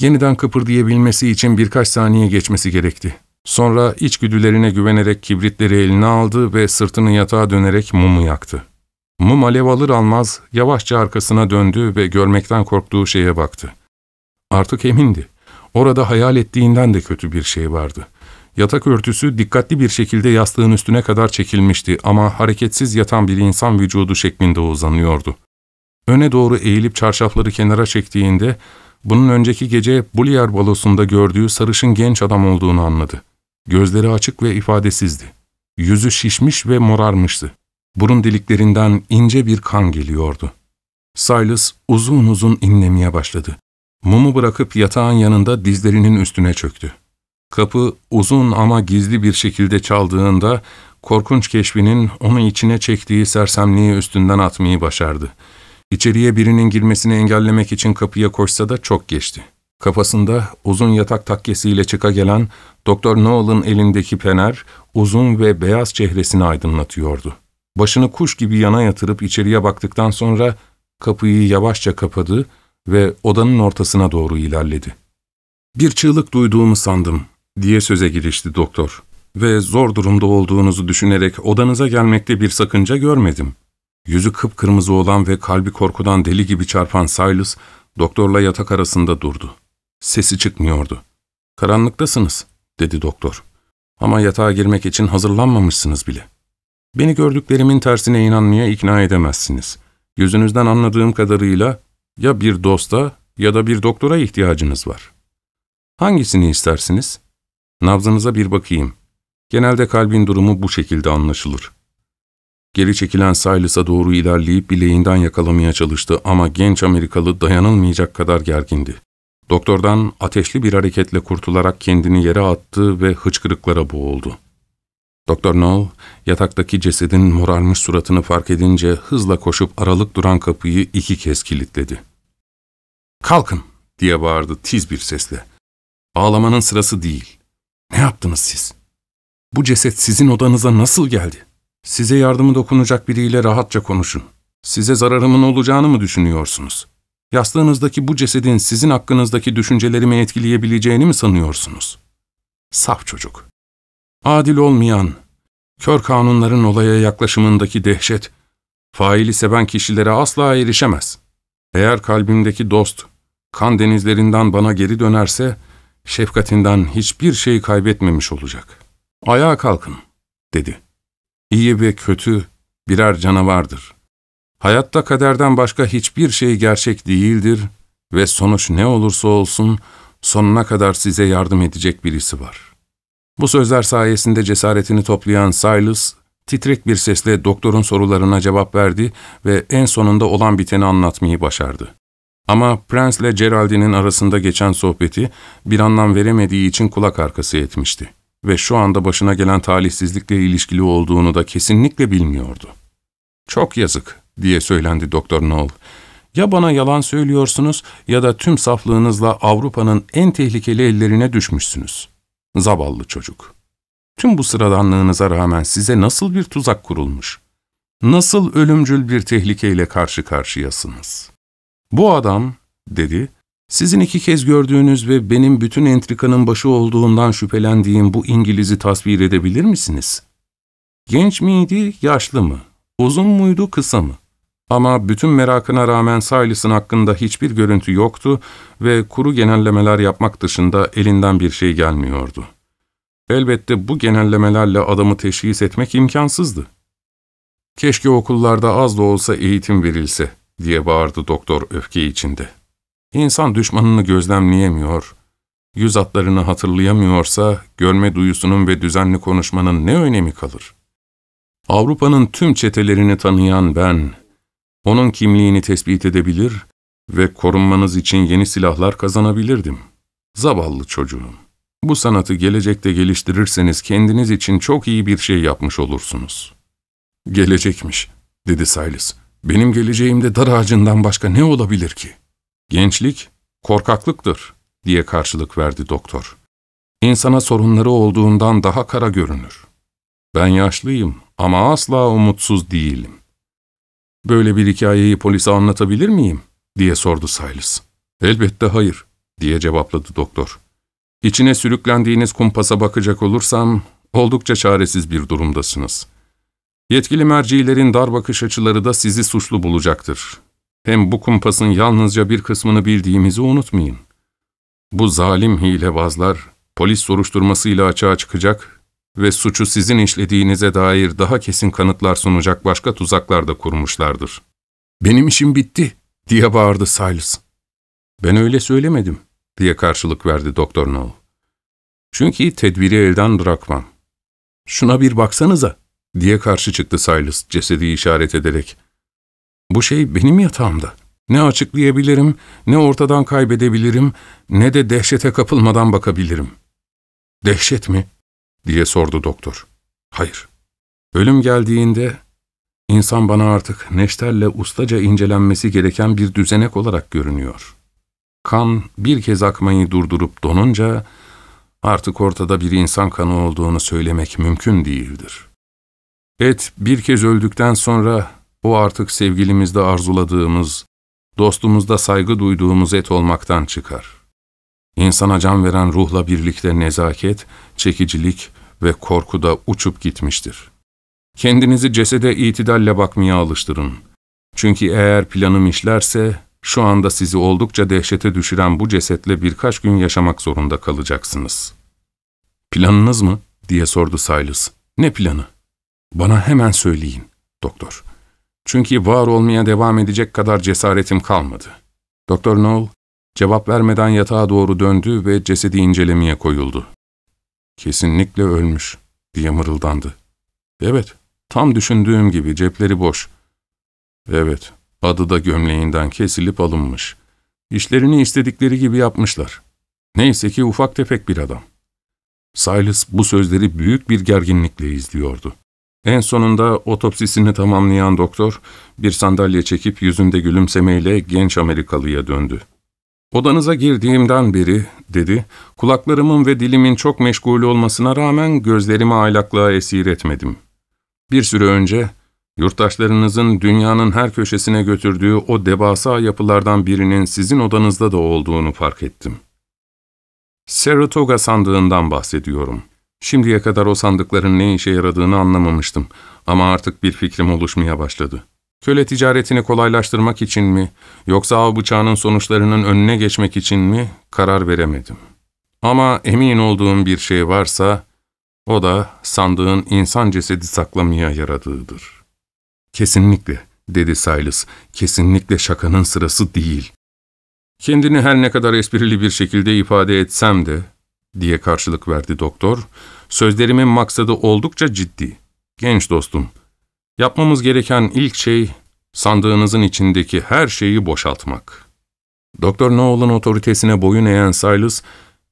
[SPEAKER 1] Yeniden kıpırdayabilmesi için birkaç saniye geçmesi gerekti. Sonra içgüdülerine güvenerek kibritleri eline aldı ve sırtını yatağa dönerek mumu yaktı. Mum alev alır almaz yavaşça arkasına döndü ve görmekten korktuğu şeye baktı. Artık emindi. Orada hayal ettiğinden de kötü bir şey vardı. Yatak örtüsü dikkatli bir şekilde yastığın üstüne kadar çekilmişti ama hareketsiz yatan bir insan vücudu şeklinde uzanıyordu. Öne doğru eğilip çarşafları kenara çektiğinde bunun önceki gece Bullier balosunda gördüğü sarışın genç adam olduğunu anladı. Gözleri açık ve ifadesizdi. Yüzü şişmiş ve morarmıştı. Burun deliklerinden ince bir kan geliyordu. Silas uzun uzun inlemeye başladı. Mumu bırakıp yatağın yanında dizlerinin üstüne çöktü. Kapı uzun ama gizli bir şekilde çaldığında korkunç keşfinin onu içine çektiği sersemliği üstünden atmayı başardı. İçeriye birinin girmesini engellemek için kapıya koşsa da çok geçti. Kafasında uzun yatak takkesiyle çıka gelen Doktor Noel'ın elindeki pener uzun ve beyaz çehresini aydınlatıyordu. Başını kuş gibi yana yatırıp içeriye baktıktan sonra kapıyı yavaşça kapadı ve odanın ortasına doğru ilerledi. ''Bir çığlık duyduğumu sandım.'' diye söze girişti doktor. ''Ve zor durumda olduğunuzu düşünerek odanıza gelmekte bir sakınca görmedim.'' Yüzü kıpkırmızı olan ve kalbi korkudan deli gibi çarpan Silas, doktorla yatak arasında durdu. Sesi çıkmıyordu. ''Karanlıktasınız.'' dedi doktor. ''Ama yatağa girmek için hazırlanmamışsınız bile. Beni gördüklerimin tersine inanmaya ikna edemezsiniz. Yüzünüzden anladığım kadarıyla ya bir dosta ya da bir doktora ihtiyacınız var. Hangisini istersiniz? Nabzınıza bir bakayım. Genelde kalbin durumu bu şekilde anlaşılır. Geri çekilen Silas'a doğru ilerleyip bileğinden yakalamaya çalıştı ama genç Amerikalı dayanılmayacak kadar gergindi. Doktordan ateşli bir hareketle kurtularak kendini yere attı ve hıçkırıklara boğuldu. Doktor Noel, yataktaki cesedin morarmış suratını fark edince hızla koşup aralık duran kapıyı iki kez kilitledi. ''Kalkın!'' diye bağırdı tiz bir sesle. ''Ağlamanın sırası değil. Ne yaptınız siz? Bu ceset sizin odanıza nasıl geldi? Size yardımı dokunacak biriyle rahatça konuşun. Size zararımın olacağını mı düşünüyorsunuz? Yastığınızdaki bu cesedin sizin hakkınızdaki düşüncelerimi etkileyebileceğini mi sanıyorsunuz? Saf çocuk. Adil olmayan, kör kanunların olaya yaklaşımındaki dehşet, faili seven kişilere asla erişemez. Eğer kalbimdeki dost, kan denizlerinden bana geri dönerse, şefkatinden hiçbir şey kaybetmemiş olacak. Ayağa kalkın, dedi. İyi ve kötü birer canavardır. Hayatta kaderden başka hiçbir şey gerçek değildir ve sonuç ne olursa olsun sonuna kadar size yardım edecek birisi var. Bu sözler sayesinde cesaretini toplayan Silas, titrek bir sesle doktorun sorularına cevap verdi ve en sonunda olan biteni anlatmayı başardı. Ama Prens ile Geraldine'in arasında geçen sohbeti bir anlam veremediği için kulak arkası etmişti ve şu anda başına gelen talihsizlikle ilişkili olduğunu da kesinlikle bilmiyordu. ''Çok yazık.'' diye söylendi Doktor Noel. ''Ya bana yalan söylüyorsunuz ya da tüm saflığınızla Avrupa'nın en tehlikeli ellerine düşmüşsünüz.'' Zavallı çocuk. Tüm bu sıradanlığınıza rağmen size nasıl bir tuzak kurulmuş? Nasıl ölümcül bir tehlikeyle karşı karşıyasınız? Bu adam, dedi, sizin iki kez gördüğünüz ve benim bütün entrikanın başı olduğundan şüphelendiğim bu İngiliz'i tasvir edebilir misiniz? Genç miydi, yaşlı mı? Uzun muydu, kısa mı? Ama bütün merakına rağmen Silas'ın hakkında hiçbir görüntü yoktu ve kuru genellemeler yapmak dışında elinden bir şey gelmiyordu. Elbette bu genellemelerle adamı teşhis etmek imkansızdı. Keşke okullarda az da olsa eğitim verilse, diye bağırdı doktor öfke içinde. İnsan düşmanını gözlemleyemiyor, yüz hatlarını hatırlayamıyorsa, görme duyusunun ve düzenli konuşmanın ne önemi kalır? Avrupa'nın tüm çetelerini tanıyan ben, onun kimliğini tespit edebilir ve korunmanız için yeni silahlar kazanabilirdim. Zavallı çocuğum. Bu sanatı gelecekte geliştirirseniz kendiniz için çok iyi bir şey yapmış olursunuz. Gelecekmiş, dedi Silas. Benim geleceğimde dar ağacından başka ne olabilir ki? Gençlik, korkaklıktır, diye karşılık verdi doktor. İnsana sorunları olduğundan daha kara görünür. Ben yaşlıyım ama asla umutsuz değilim. Böyle bir hikayeyi polise anlatabilir miyim? diye sordu Silas. Elbette hayır, diye cevapladı doktor. İçine sürüklendiğiniz kumpasa bakacak olursam, oldukça çaresiz bir durumdasınız. Yetkili mercilerin dar bakış açıları da sizi suçlu bulacaktır. Hem bu kumpasın yalnızca bir kısmını bildiğimizi unutmayın. Bu zalim hilebazlar, polis soruşturmasıyla açığa çıkacak ve suçu sizin işlediğinize dair daha kesin kanıtlar sunacak başka tuzaklar da kurmuşlardır. ''Benim işim bitti.'' diye bağırdı Silas. ''Ben öyle söylemedim.'' diye karşılık verdi Doktor No. ''Çünkü tedbiri elden bırakmam. Şuna bir baksanıza.'' diye karşı çıktı Silas cesedi işaret ederek. ''Bu şey benim yatağımda. Ne açıklayabilirim, ne ortadan kaybedebilirim, ne de dehşete kapılmadan bakabilirim.'' ''Dehşet mi?'' diye sordu doktor. ''Hayır. Ölüm geldiğinde insan bana artık neşterle ustaca incelenmesi gereken bir düzenek olarak görünüyor. Kan bir kez akmayı durdurup donunca artık ortada bir insan kanı olduğunu söylemek mümkün değildir.'' Et bir kez öldükten sonra o artık sevgilimizde arzuladığımız, dostumuzda saygı duyduğumuz et olmaktan çıkar. İnsana can veren ruhla birlikte nezaket, çekicilik ve korku da uçup gitmiştir. Kendinizi cesede itidalle bakmaya alıştırın. Çünkü eğer planım işlerse, şu anda sizi oldukça dehşete düşüren bu cesetle birkaç gün yaşamak zorunda kalacaksınız. Planınız mı? diye sordu Silas. Ne planı? Bana hemen söyleyin, doktor. Çünkü var olmaya devam edecek kadar cesaretim kalmadı. Doktor Noel, cevap vermeden yatağa doğru döndü ve cesedi incelemeye koyuldu. Kesinlikle ölmüş, diye mırıldandı. Evet, tam düşündüğüm gibi cepleri boş. Evet, adı da gömleğinden kesilip alınmış. İşlerini istedikleri gibi yapmışlar. Neyse ki ufak tefek bir adam. Silas bu sözleri büyük bir gerginlikle izliyordu. En sonunda otopsisini tamamlayan doktor, bir sandalye çekip yüzünde gülümsemeyle genç Amerikalıya döndü. ''Odanıza girdiğimden beri'' dedi, ''kulaklarımın ve dilimin çok meşgul olmasına rağmen gözlerimi aylaklığa esir etmedim. Bir süre önce, yurttaşlarınızın dünyanın her köşesine götürdüğü o devasa yapılardan birinin sizin odanızda da olduğunu fark ettim. Saratoga sandığından bahsediyorum.'' Şimdiye kadar o sandıkların ne işe yaradığını anlamamıştım ama artık bir fikrim oluşmaya başladı. Köle ticaretini kolaylaştırmak için mi, yoksa av bıçağının sonuçlarının önüne geçmek için mi karar veremedim. Ama emin olduğum bir şey varsa, o da sandığın insan cesedi saklamaya yaradığıdır. Kesinlikle, dedi Silas, kesinlikle şakanın sırası değil. Kendini her ne kadar esprili bir şekilde ifade etsem de, diye karşılık verdi doktor. Sözlerimin maksadı oldukça ciddi. Genç dostum, yapmamız gereken ilk şey sandığınızın içindeki her şeyi boşaltmak. Doktor Noel'ın otoritesine boyun eğen Silas,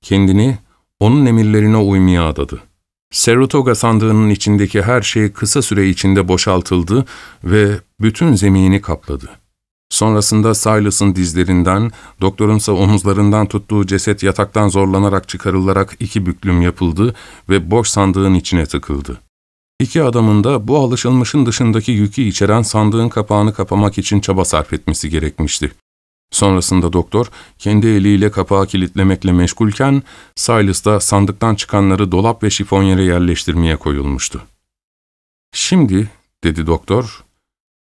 [SPEAKER 1] kendini onun emirlerine uymaya adadı. Saratoga sandığının içindeki her şey kısa süre içinde boşaltıldı ve bütün zemini kapladı. Sonrasında Silas'ın dizlerinden, doktorunsa omuzlarından tuttuğu ceset yataktan zorlanarak çıkarılarak iki büklüm yapıldı ve boş sandığın içine tıkıldı. İki adamın da bu alışılmışın dışındaki yükü içeren sandığın kapağını kapamak için çaba sarf etmesi gerekmişti. Sonrasında doktor kendi eliyle kapağı kilitlemekle meşgulken Silas da sandıktan çıkanları dolap ve şifonyere yerleştirmeye koyulmuştu. ''Şimdi'' dedi doktor,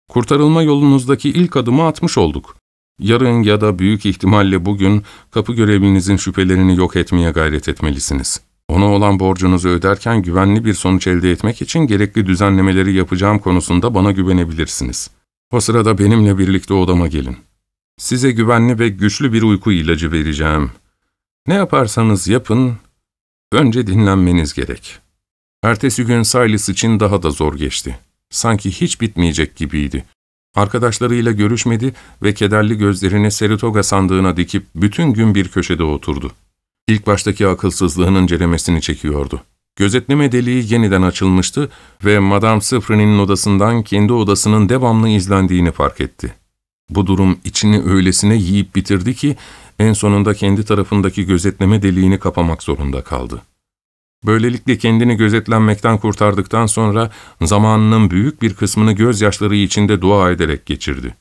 [SPEAKER 1] ''kurtarılma yolunuzdaki ilk adımı atmış olduk. Yarın ya da büyük ihtimalle bugün kapı görevlinizin şüphelerini yok etmeye gayret etmelisiniz. Ona olan borcunuzu öderken güvenli bir sonuç elde etmek için gerekli düzenlemeleri yapacağım konusunda bana güvenebilirsiniz. O sırada benimle birlikte odama gelin.'' Size güvenli ve güçlü bir uyku ilacı vereceğim. Ne yaparsanız yapın, önce dinlenmeniz gerek. Ertesi gün Silas için daha da zor geçti. Sanki hiç bitmeyecek gibiydi. Arkadaşlarıyla görüşmedi ve kederli gözlerini Seritoga sandığına dikip bütün gün bir köşede oturdu. İlk baştaki akılsızlığının ceremesini çekiyordu. Gözetleme deliği yeniden açılmıştı ve Madame Sıfrı'nın odasından kendi odasının devamlı izlendiğini fark etti. Bu durum içini öylesine yiyip bitirdi ki en sonunda kendi tarafındaki gözetleme deliğini kapamak zorunda kaldı. Böylelikle kendini gözetlenmekten kurtardıktan sonra zamanının büyük bir kısmını gözyaşları içinde dua ederek geçirdi.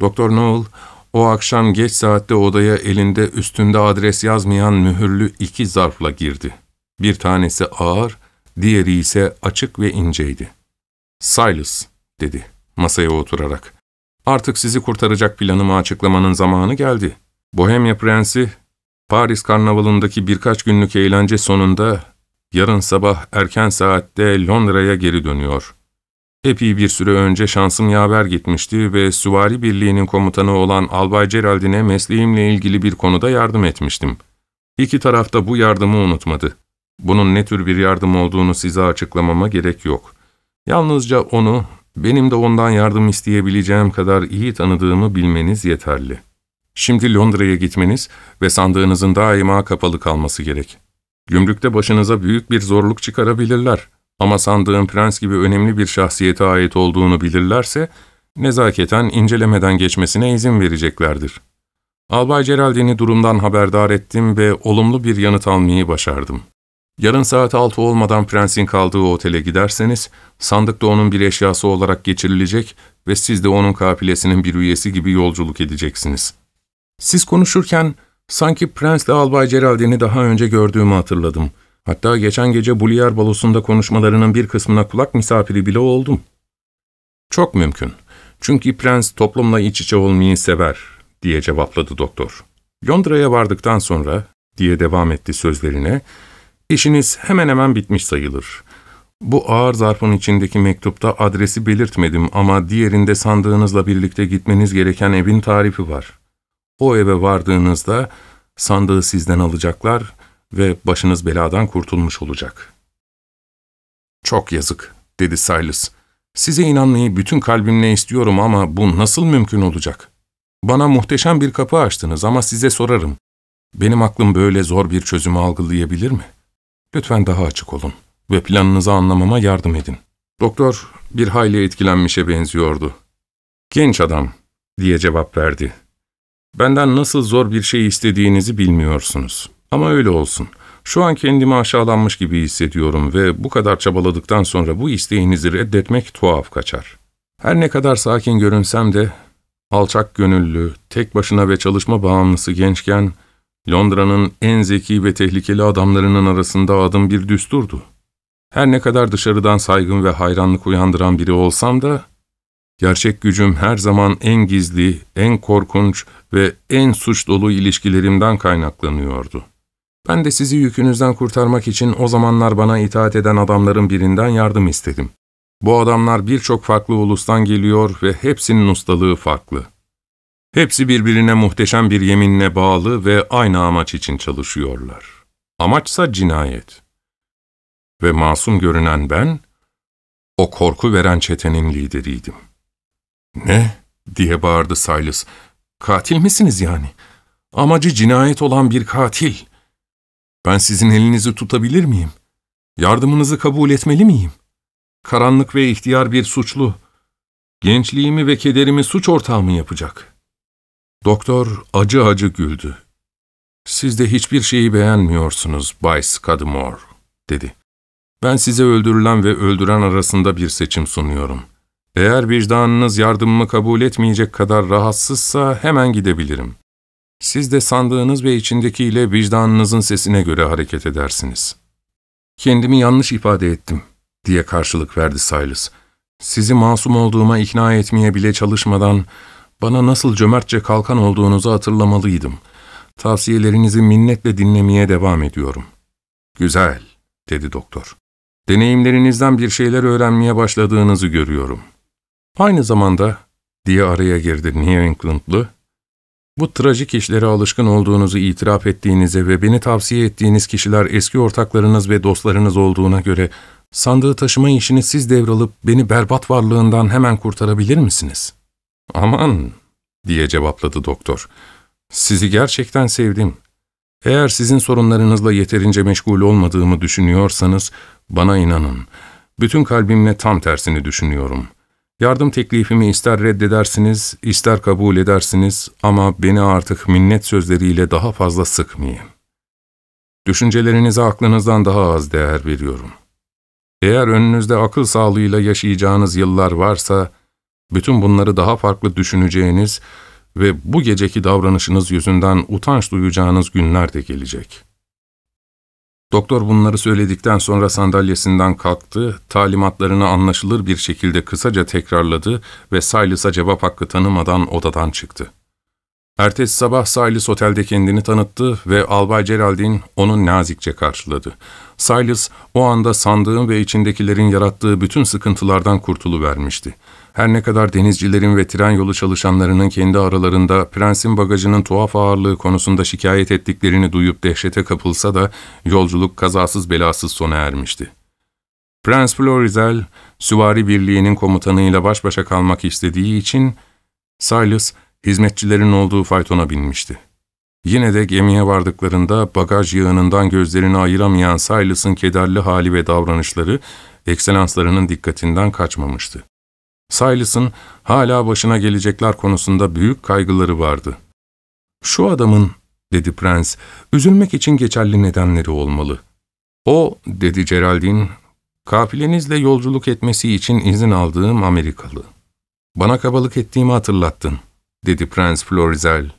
[SPEAKER 1] Doktor Noel o akşam geç saatte odaya elinde üstünde adres yazmayan mühürlü iki zarfla girdi. Bir tanesi ağır, diğeri ise açık ve inceydi. ''Silas'' dedi masaya oturarak. Artık sizi kurtaracak planımı açıklamanın zamanı geldi. Bohemya Prensi, Paris Karnavalı'ndaki birkaç günlük eğlence sonunda yarın sabah erken saatte Londra'ya geri dönüyor. Epey bir süre önce şansım yaver gitmişti ve Süvari Birliği'nin komutanı olan Albay Geraldine mesleğimle ilgili bir konuda yardım etmiştim. İki taraf da bu yardımı unutmadı. Bunun ne tür bir yardım olduğunu size açıklamama gerek yok. Yalnızca onu benim de ondan yardım isteyebileceğim kadar iyi tanıdığımı bilmeniz yeterli. Şimdi Londra'ya gitmeniz ve sandığınızın daima kapalı kalması gerek. Gümrükte başınıza büyük bir zorluk çıkarabilirler ama sandığın prens gibi önemli bir şahsiyete ait olduğunu bilirlerse, nezaketen incelemeden geçmesine izin vereceklerdir. Albay Geraldin'i durumdan haberdar ettim ve olumlu bir yanıt almayı başardım. Yarın saat altı olmadan prensin kaldığı otele giderseniz, sandıkta onun bir eşyası olarak geçirilecek ve siz de onun kafilesinin bir üyesi gibi yolculuk edeceksiniz. Siz konuşurken, sanki Prensle Albay Geraldin'i daha önce gördüğümü hatırladım. Hatta geçen gece Bullier balosunda konuşmalarının bir kısmına kulak misafiri bile oldum. Çok mümkün. Çünkü prens toplumla iç içe olmayı sever, diye cevapladı doktor. Londra'ya vardıktan sonra, diye devam etti sözlerine, İşiniz hemen hemen bitmiş sayılır. Bu ağır zarfın içindeki mektupta adresi belirtmedim ama diğerinde sandığınızla birlikte gitmeniz gereken evin tarifi var. O eve vardığınızda sandığı sizden alacaklar ve başınız beladan kurtulmuş olacak. Çok yazık, dedi Silas. Size inanmayı bütün kalbimle istiyorum ama bu nasıl mümkün olacak? Bana muhteşem bir kapı açtınız ama size sorarım. Benim aklım böyle zor bir çözümü algılayabilir mi?'' Lütfen daha açık olun ve planınızı anlamama yardım edin. Doktor bir hayli etkilenmişe benziyordu. Genç adam diye cevap verdi. Benden nasıl zor bir şey istediğinizi bilmiyorsunuz. Ama öyle olsun. Şu an kendimi aşağılanmış gibi hissediyorum ve bu kadar çabaladıktan sonra bu isteğinizi reddetmek tuhaf kaçar. Her ne kadar sakin görünsem de, alçak gönüllü, tek başına ve çalışma bağımlısı gençken, Londra'nın en zeki ve tehlikeli adamlarının arasında adım bir düsturdu. Her ne kadar dışarıdan saygın ve hayranlık uyandıran biri olsam da, gerçek gücüm her zaman en gizli, en korkunç ve en suç dolu ilişkilerimden kaynaklanıyordu. Ben de sizi yükünüzden kurtarmak için o zamanlar bana itaat eden adamların birinden yardım istedim. Bu adamlar birçok farklı ulustan geliyor ve hepsinin ustalığı farklı. Hepsi birbirine muhteşem bir yeminle bağlı ve aynı amaç için çalışıyorlar. Amaçsa cinayet. Ve masum görünen ben, o korku veren çetenin lideriydim. ''Ne?'' diye bağırdı Silas. ''Katil misiniz yani? Amacı cinayet olan bir katil. Ben sizin elinizi tutabilir miyim? Yardımınızı kabul etmeli miyim? Karanlık ve ihtiyar bir suçlu, gençliğimi ve kederimi suç ortağı mı yapacak?'' Doktor acı acı güldü. ''Siz de hiçbir şeyi beğenmiyorsunuz Bay Scudamore.'' dedi. ''Ben size öldürülen ve öldüren arasında bir seçim sunuyorum. Eğer vicdanınız yardımımı kabul etmeyecek kadar rahatsızsa hemen gidebilirim. Siz de sandığınız ve içindekiyle vicdanınızın sesine göre hareket edersiniz.'' ''Kendimi yanlış ifade ettim.'' diye karşılık verdi Silas. ''Sizi masum olduğuma ikna etmeye bile çalışmadan bana nasıl cömertçe kalkan olduğunuzu hatırlamalıydım. Tavsiyelerinizi minnetle dinlemeye devam ediyorum.'' ''Güzel.'' dedi doktor. ''Deneyimlerinizden bir şeyler öğrenmeye başladığınızı görüyorum.'' Aynı zamanda, diye araya girdi New Englandlı, bu trajik işlere alışkın olduğunuzu itiraf ettiğinize ve beni tavsiye ettiğiniz kişiler eski ortaklarınız ve dostlarınız olduğuna göre sandığı taşıma işini siz devralıp beni berbat varlığından hemen kurtarabilir misiniz? Aman, diye cevapladı doktor. Sizi gerçekten sevdim. Eğer sizin sorunlarınızla yeterince meşgul olmadığımı düşünüyorsanız, bana inanın. Bütün kalbimle tam tersini düşünüyorum. Yardım teklifimi ister reddedersiniz, ister kabul edersiniz ama beni artık minnet sözleriyle daha fazla sıkmayın. Düşüncelerinize aklınızdan daha az değer veriyorum. Eğer önünüzde akıl sağlığıyla yaşayacağınız yıllar varsa, bütün bunları daha farklı düşüneceğiniz ve bu geceki davranışınız yüzünden utanç duyacağınız günler de gelecek. Doktor bunları söyledikten sonra sandalyesinden kalktı, talimatlarını anlaşılır bir şekilde kısaca tekrarladı ve Silas'a cevap hakkı tanımadan odadan çıktı. Ertesi sabah Silas otelde kendini tanıttı ve Albay Geraldine onu nazikçe karşıladı. Silas o anda sandığın ve içindekilerin yarattığı bütün sıkıntılardan kurtuluvermişti. Her ne kadar denizcilerin ve tren yolu çalışanlarının kendi aralarında prensin bagajının tuhaf ağırlığı konusunda şikayet ettiklerini duyup dehşete kapılsa da yolculuk kazasız belasız sona ermişti. Prens Florizel, süvari birliğinin komutanıyla baş başa kalmak istediği için Silas, hizmetçilerin olduğu faytona binmişti. Yine de gemiye vardıklarında bagaj yığınından gözlerini ayıramayan Silas'ın kederli hali ve davranışları, ekselanslarının dikkatinden kaçmamıştı. Silas'ın hala başına gelecekler konusunda büyük kaygıları vardı. ''Şu adamın'' dedi prens, ''üzülmek için geçerli nedenleri olmalı.'' ''O'' dedi Geraldine, ''kafilenizle yolculuk etmesi için izin aldığım Amerikalı. Bana kabalık ettiğimi hatırlattın.'' dedi Prens Florizel.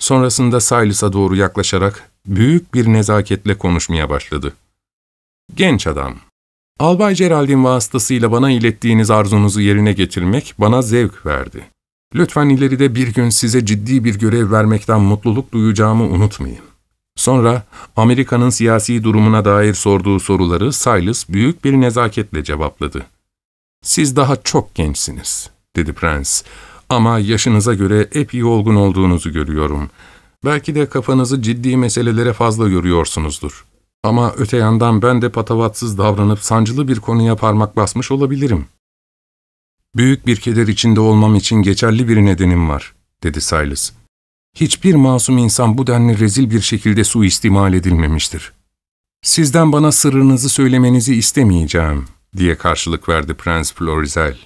[SPEAKER 1] Sonrasında Silas'a doğru yaklaşarak büyük bir nezaketle konuşmaya başladı. ''Genç adam.'' Albay Geraldine vasıtasıyla bana ilettiğiniz arzunuzu yerine getirmek bana zevk verdi. Lütfen ileride bir gün size ciddi bir görev vermekten mutluluk duyacağımı unutmayın. Sonra Amerika'nın siyasi durumuna dair sorduğu soruları Silas büyük bir nezaketle cevapladı. ''Siz daha çok gençsiniz.'' dedi prens. ''Ama yaşınıza göre epey olgun olduğunuzu görüyorum. Belki de kafanızı ciddi meselelere fazla yoruyorsunuzdur.'' Ama öte yandan ben de patavatsız davranıp sancılı bir konuya parmak basmış olabilirim. Büyük bir keder içinde olmam için geçerli bir nedenim var, dedi Silas. Hiçbir masum insan bu denli rezil bir şekilde suistimal edilmemiştir. Sizden bana sırrınızı söylemenizi istemeyeceğim, diye karşılık verdi Prens Florizel.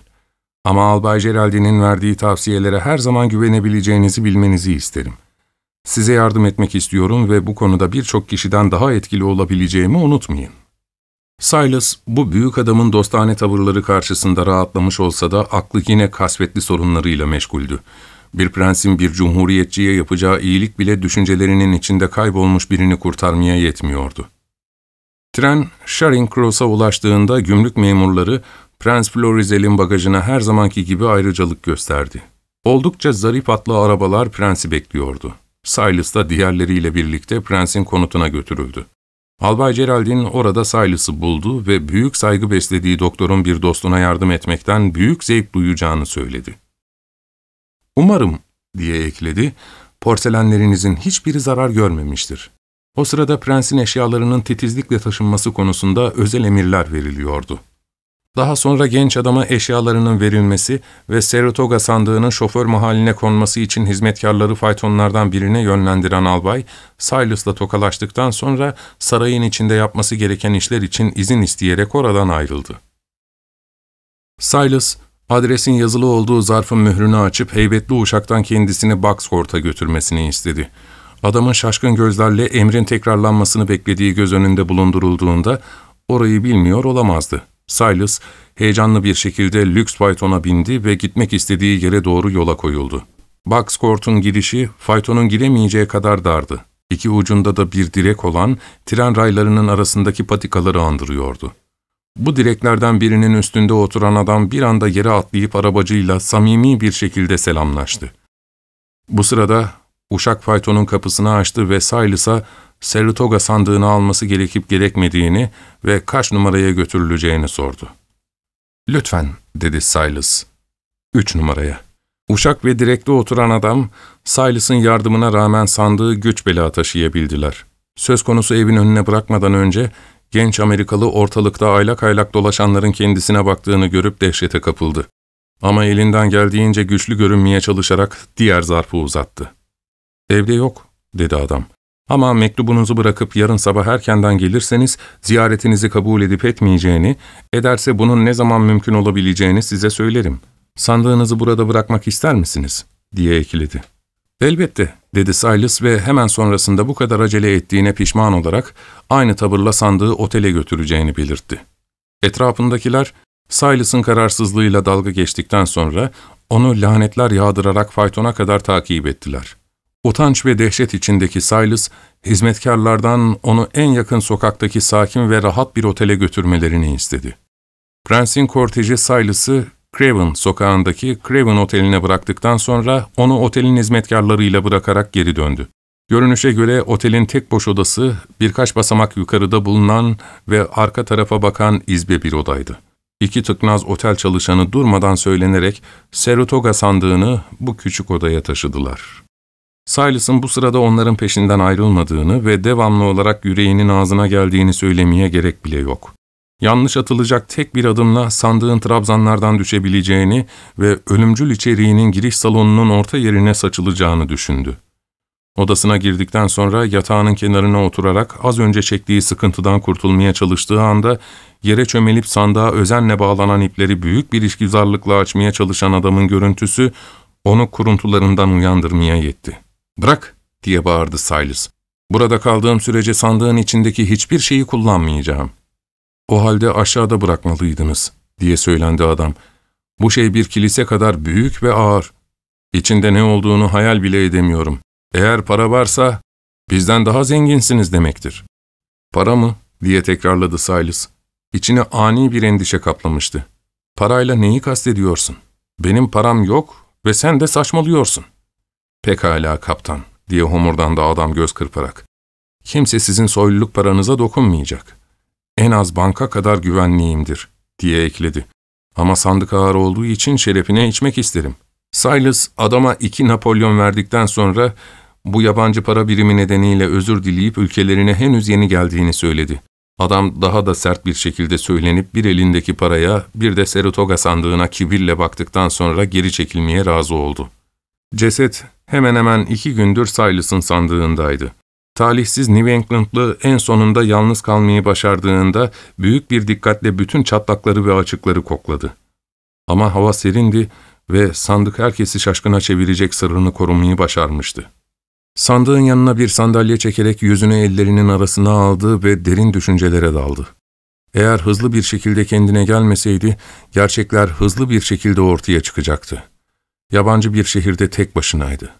[SPEAKER 1] Ama Albay Geraldine'in verdiği tavsiyelere her zaman güvenebileceğinizi bilmenizi isterim. Size yardım etmek istiyorum ve bu konuda birçok kişiden daha etkili olabileceğimi unutmayın. Silas, bu büyük adamın dostane tavırları karşısında rahatlamış olsa da aklı yine kasvetli sorunlarıyla meşguldü. Bir prensin bir cumhuriyetçiye yapacağı iyilik bile düşüncelerinin içinde kaybolmuş birini kurtarmaya yetmiyordu. Tren, Charing Cross'a ulaştığında gümrük memurları Prens Florizel'in bagajına her zamanki gibi ayrıcalık gösterdi. Oldukça zarif atlı arabalar prensi bekliyordu. Silas da diğerleriyle birlikte prensin konutuna götürüldü. Albay Geraldine orada Silas'ı buldu ve büyük saygı beslediği doktorun bir dostuna yardım etmekten büyük zevk duyacağını söyledi. ''Umarım'' diye ekledi, ''porselenlerinizin hiçbiri zarar görmemiştir.'' O sırada prensin eşyalarının titizlikle taşınması konusunda özel emirler veriliyordu. Daha sonra genç adama eşyalarının verilmesi ve Saratoga sandığının şoför mahaline konması için hizmetkarları faytonlardan birine yönlendiren albay, Silas'la tokalaştıktan sonra sarayın içinde yapması gereken işler için izin isteyerek oradan ayrıldı. Silas, Adresin yazılı olduğu zarfın mührünü açıp heybetli uşaktan kendisini Boxcourt'a götürmesini istedi. Adamın şaşkın gözlerle emrin tekrarlanmasını beklediği göz önünde bulundurulduğunda orayı bilmiyor olamazdı. Silas heyecanlı bir şekilde lüks faytona bindi ve gitmek istediği yere doğru yola koyuldu. Boxcourt'un girişi faytonun giremeyeceği kadar dardı. İki ucunda da bir direk olan tren raylarının arasındaki patikaları andırıyordu. Bu direklerden birinin üstünde oturan adam bir anda yere atlayıp arabacıyla samimi bir şekilde selamlaştı. Bu sırada uşak faytonun kapısını açtı ve Silas'a Saratoga sandığını alması gerekip gerekmediğini ve kaç numaraya götürüleceğini sordu. ''Lütfen'' dedi Silas. ''Üç numaraya.'' Uşak ve direkte oturan adam, Silas'ın yardımına rağmen sandığı güç bela taşıyabildiler. Söz konusu evin önüne bırakmadan önce, genç Amerikalı ortalıkta aylak aylak dolaşanların kendisine baktığını görüp dehşete kapıldı. Ama elinden geldiğince güçlü görünmeye çalışarak diğer zarfı uzattı. ''Evde yok.'' dedi adam. Ama mektubunuzu bırakıp yarın sabah erkenden gelirseniz ziyaretinizi kabul edip etmeyeceğini, ederse bunun ne zaman mümkün olabileceğini size söylerim. Sandığınızı burada bırakmak ister misiniz? diye ekledi. Elbette, dedi Silas ve hemen sonrasında bu kadar acele ettiğine pişman olarak aynı tavırla sandığı otele götüreceğini belirtti. Etrafındakiler, Silas'ın kararsızlığıyla dalga geçtikten sonra onu lanetler yağdırarak faytona kadar takip ettiler. Utanç ve dehşet içindeki Silas, hizmetkarlardan onu en yakın sokaktaki sakin ve rahat bir otele götürmelerini istedi. Prensin korteji Silas'ı Craven sokağındaki Craven Oteli'ne bıraktıktan sonra onu otelin hizmetkarlarıyla bırakarak geri döndü. Görünüşe göre otelin tek boş odası birkaç basamak yukarıda bulunan ve arka tarafa bakan izbe bir odaydı. İki tıknaz otel çalışanı durmadan söylenerek Saratoga sandığını bu küçük odaya taşıdılar. Silas'ın bu sırada onların peşinden ayrılmadığını ve devamlı olarak yüreğinin ağzına geldiğini söylemeye gerek bile yok. Yanlış atılacak tek bir adımla sandığın trabzanlardan düşebileceğini ve ölümcül içeriğinin giriş salonunun orta yerine saçılacağını düşündü. Odasına girdikten sonra yatağının kenarına oturarak az önce çektiği sıkıntıdan kurtulmaya çalıştığı anda yere çömelip sandığa özenle bağlanan ipleri büyük bir işgüzarlıkla açmaya çalışan adamın görüntüsü onu kuruntularından uyandırmaya yetti. ''Bırak!'' diye bağırdı Silas. ''Burada kaldığım sürece sandığın içindeki hiçbir şeyi kullanmayacağım.'' ''O halde aşağıda bırakmalıydınız.'' diye söylendi adam. ''Bu şey bir kilise kadar büyük ve ağır. İçinde ne olduğunu hayal bile edemiyorum. Eğer para varsa bizden daha zenginsiniz demektir.'' ''Para mı?'' diye tekrarladı Silas. İçine ani bir endişe kaplamıştı. ''Parayla neyi kastediyorsun? Benim param yok ve sen de saçmalıyorsun.'' ''Pekala kaptan.'' diye homurdandı adam göz kırparak. ''Kimse sizin soyluluk paranıza dokunmayacak. En az banka kadar güvenliyimdir.'' diye ekledi. ''Ama sandık ağır olduğu için şerefine içmek isterim.'' Silas adama iki Napolyon verdikten sonra bu yabancı para birimi nedeniyle özür dileyip ülkelerine henüz yeni geldiğini söyledi. Adam daha da sert bir şekilde söylenip bir elindeki paraya bir de Saratoga sandığına kibirle baktıktan sonra geri çekilmeye razı oldu. Ceset hemen hemen iki gündür Silas'ın sandığındaydı. Talihsiz New England'lı en sonunda yalnız kalmayı başardığında büyük bir dikkatle bütün çatlakları ve açıkları kokladı. Ama hava serindi ve sandık herkesi şaşkına çevirecek sırrını korumayı başarmıştı. Sandığın yanına bir sandalye çekerek yüzünü ellerinin arasına aldı ve derin düşüncelere daldı. Eğer hızlı bir şekilde kendine gelmeseydi, gerçekler hızlı bir şekilde ortaya çıkacaktı. Yabancı bir şehirde tek başınaydı.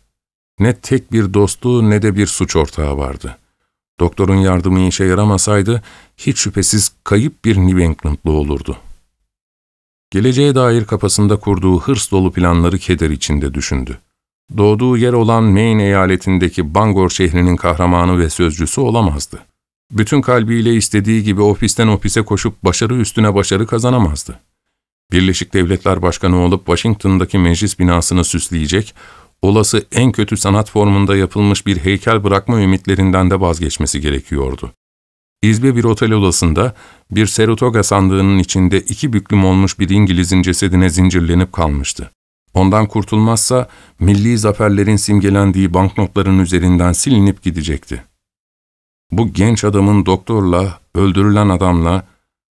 [SPEAKER 1] Ne tek bir dostu ne de bir suç ortağı vardı. Doktorun yardımı işe yaramasaydı, hiç şüphesiz kayıp bir New England'lı olurdu. Geleceğe dair kafasında kurduğu hırs dolu planları keder içinde düşündü. Doğduğu yer olan Maine eyaletindeki Bangor şehrinin kahramanı ve sözcüsü olamazdı. Bütün kalbiyle istediği gibi ofisten ofise koşup başarı üstüne başarı kazanamazdı. Birleşik Devletler Başkanı olup Washington'daki meclis binasını süsleyecek, olası en kötü sanat formunda yapılmış bir heykel bırakma ümitlerinden de vazgeçmesi gerekiyordu. İzbe bir otel odasında bir Saratoga sandığının içinde iki büklüm olmuş bir İngiliz'in cesedine zincirlenip kalmıştı. Ondan kurtulmazsa milli zaferlerin simgelendiği banknotların üzerinden silinip gidecekti. Bu genç adamın doktorla, öldürülen adamla,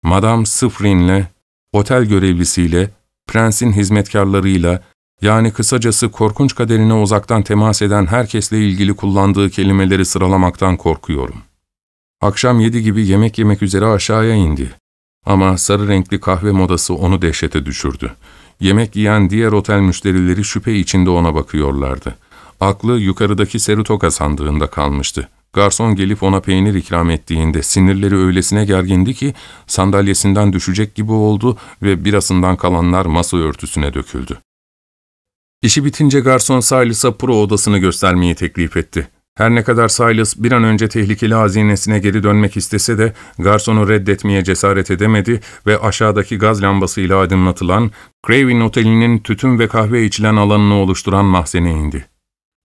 [SPEAKER 1] Madame Sıfrin'le, otel görevlisiyle, prensin hizmetkarlarıyla, yani kısacası korkunç kaderine uzaktan temas eden herkesle ilgili kullandığı kelimeleri sıralamaktan korkuyorum. Akşam yedi gibi yemek yemek üzere aşağıya indi. Ama sarı renkli kahve modası onu dehşete düşürdü. Yemek yiyen diğer otel müşterileri şüphe içinde ona bakıyorlardı. Aklı yukarıdaki Serutoka sandığında kalmıştı. Garson gelip ona peynir ikram ettiğinde sinirleri öylesine gergindi ki sandalyesinden düşecek gibi oldu ve birasından kalanlar masa örtüsüne döküldü. İşi bitince garson Silas'a pro odasını göstermeyi teklif etti. Her ne kadar Silas bir an önce tehlikeli hazinesine geri dönmek istese de garsonu reddetmeye cesaret edemedi ve aşağıdaki gaz lambasıyla aydınlatılan Craven Oteli'nin tütün ve kahve içilen alanını oluşturan mahzene indi.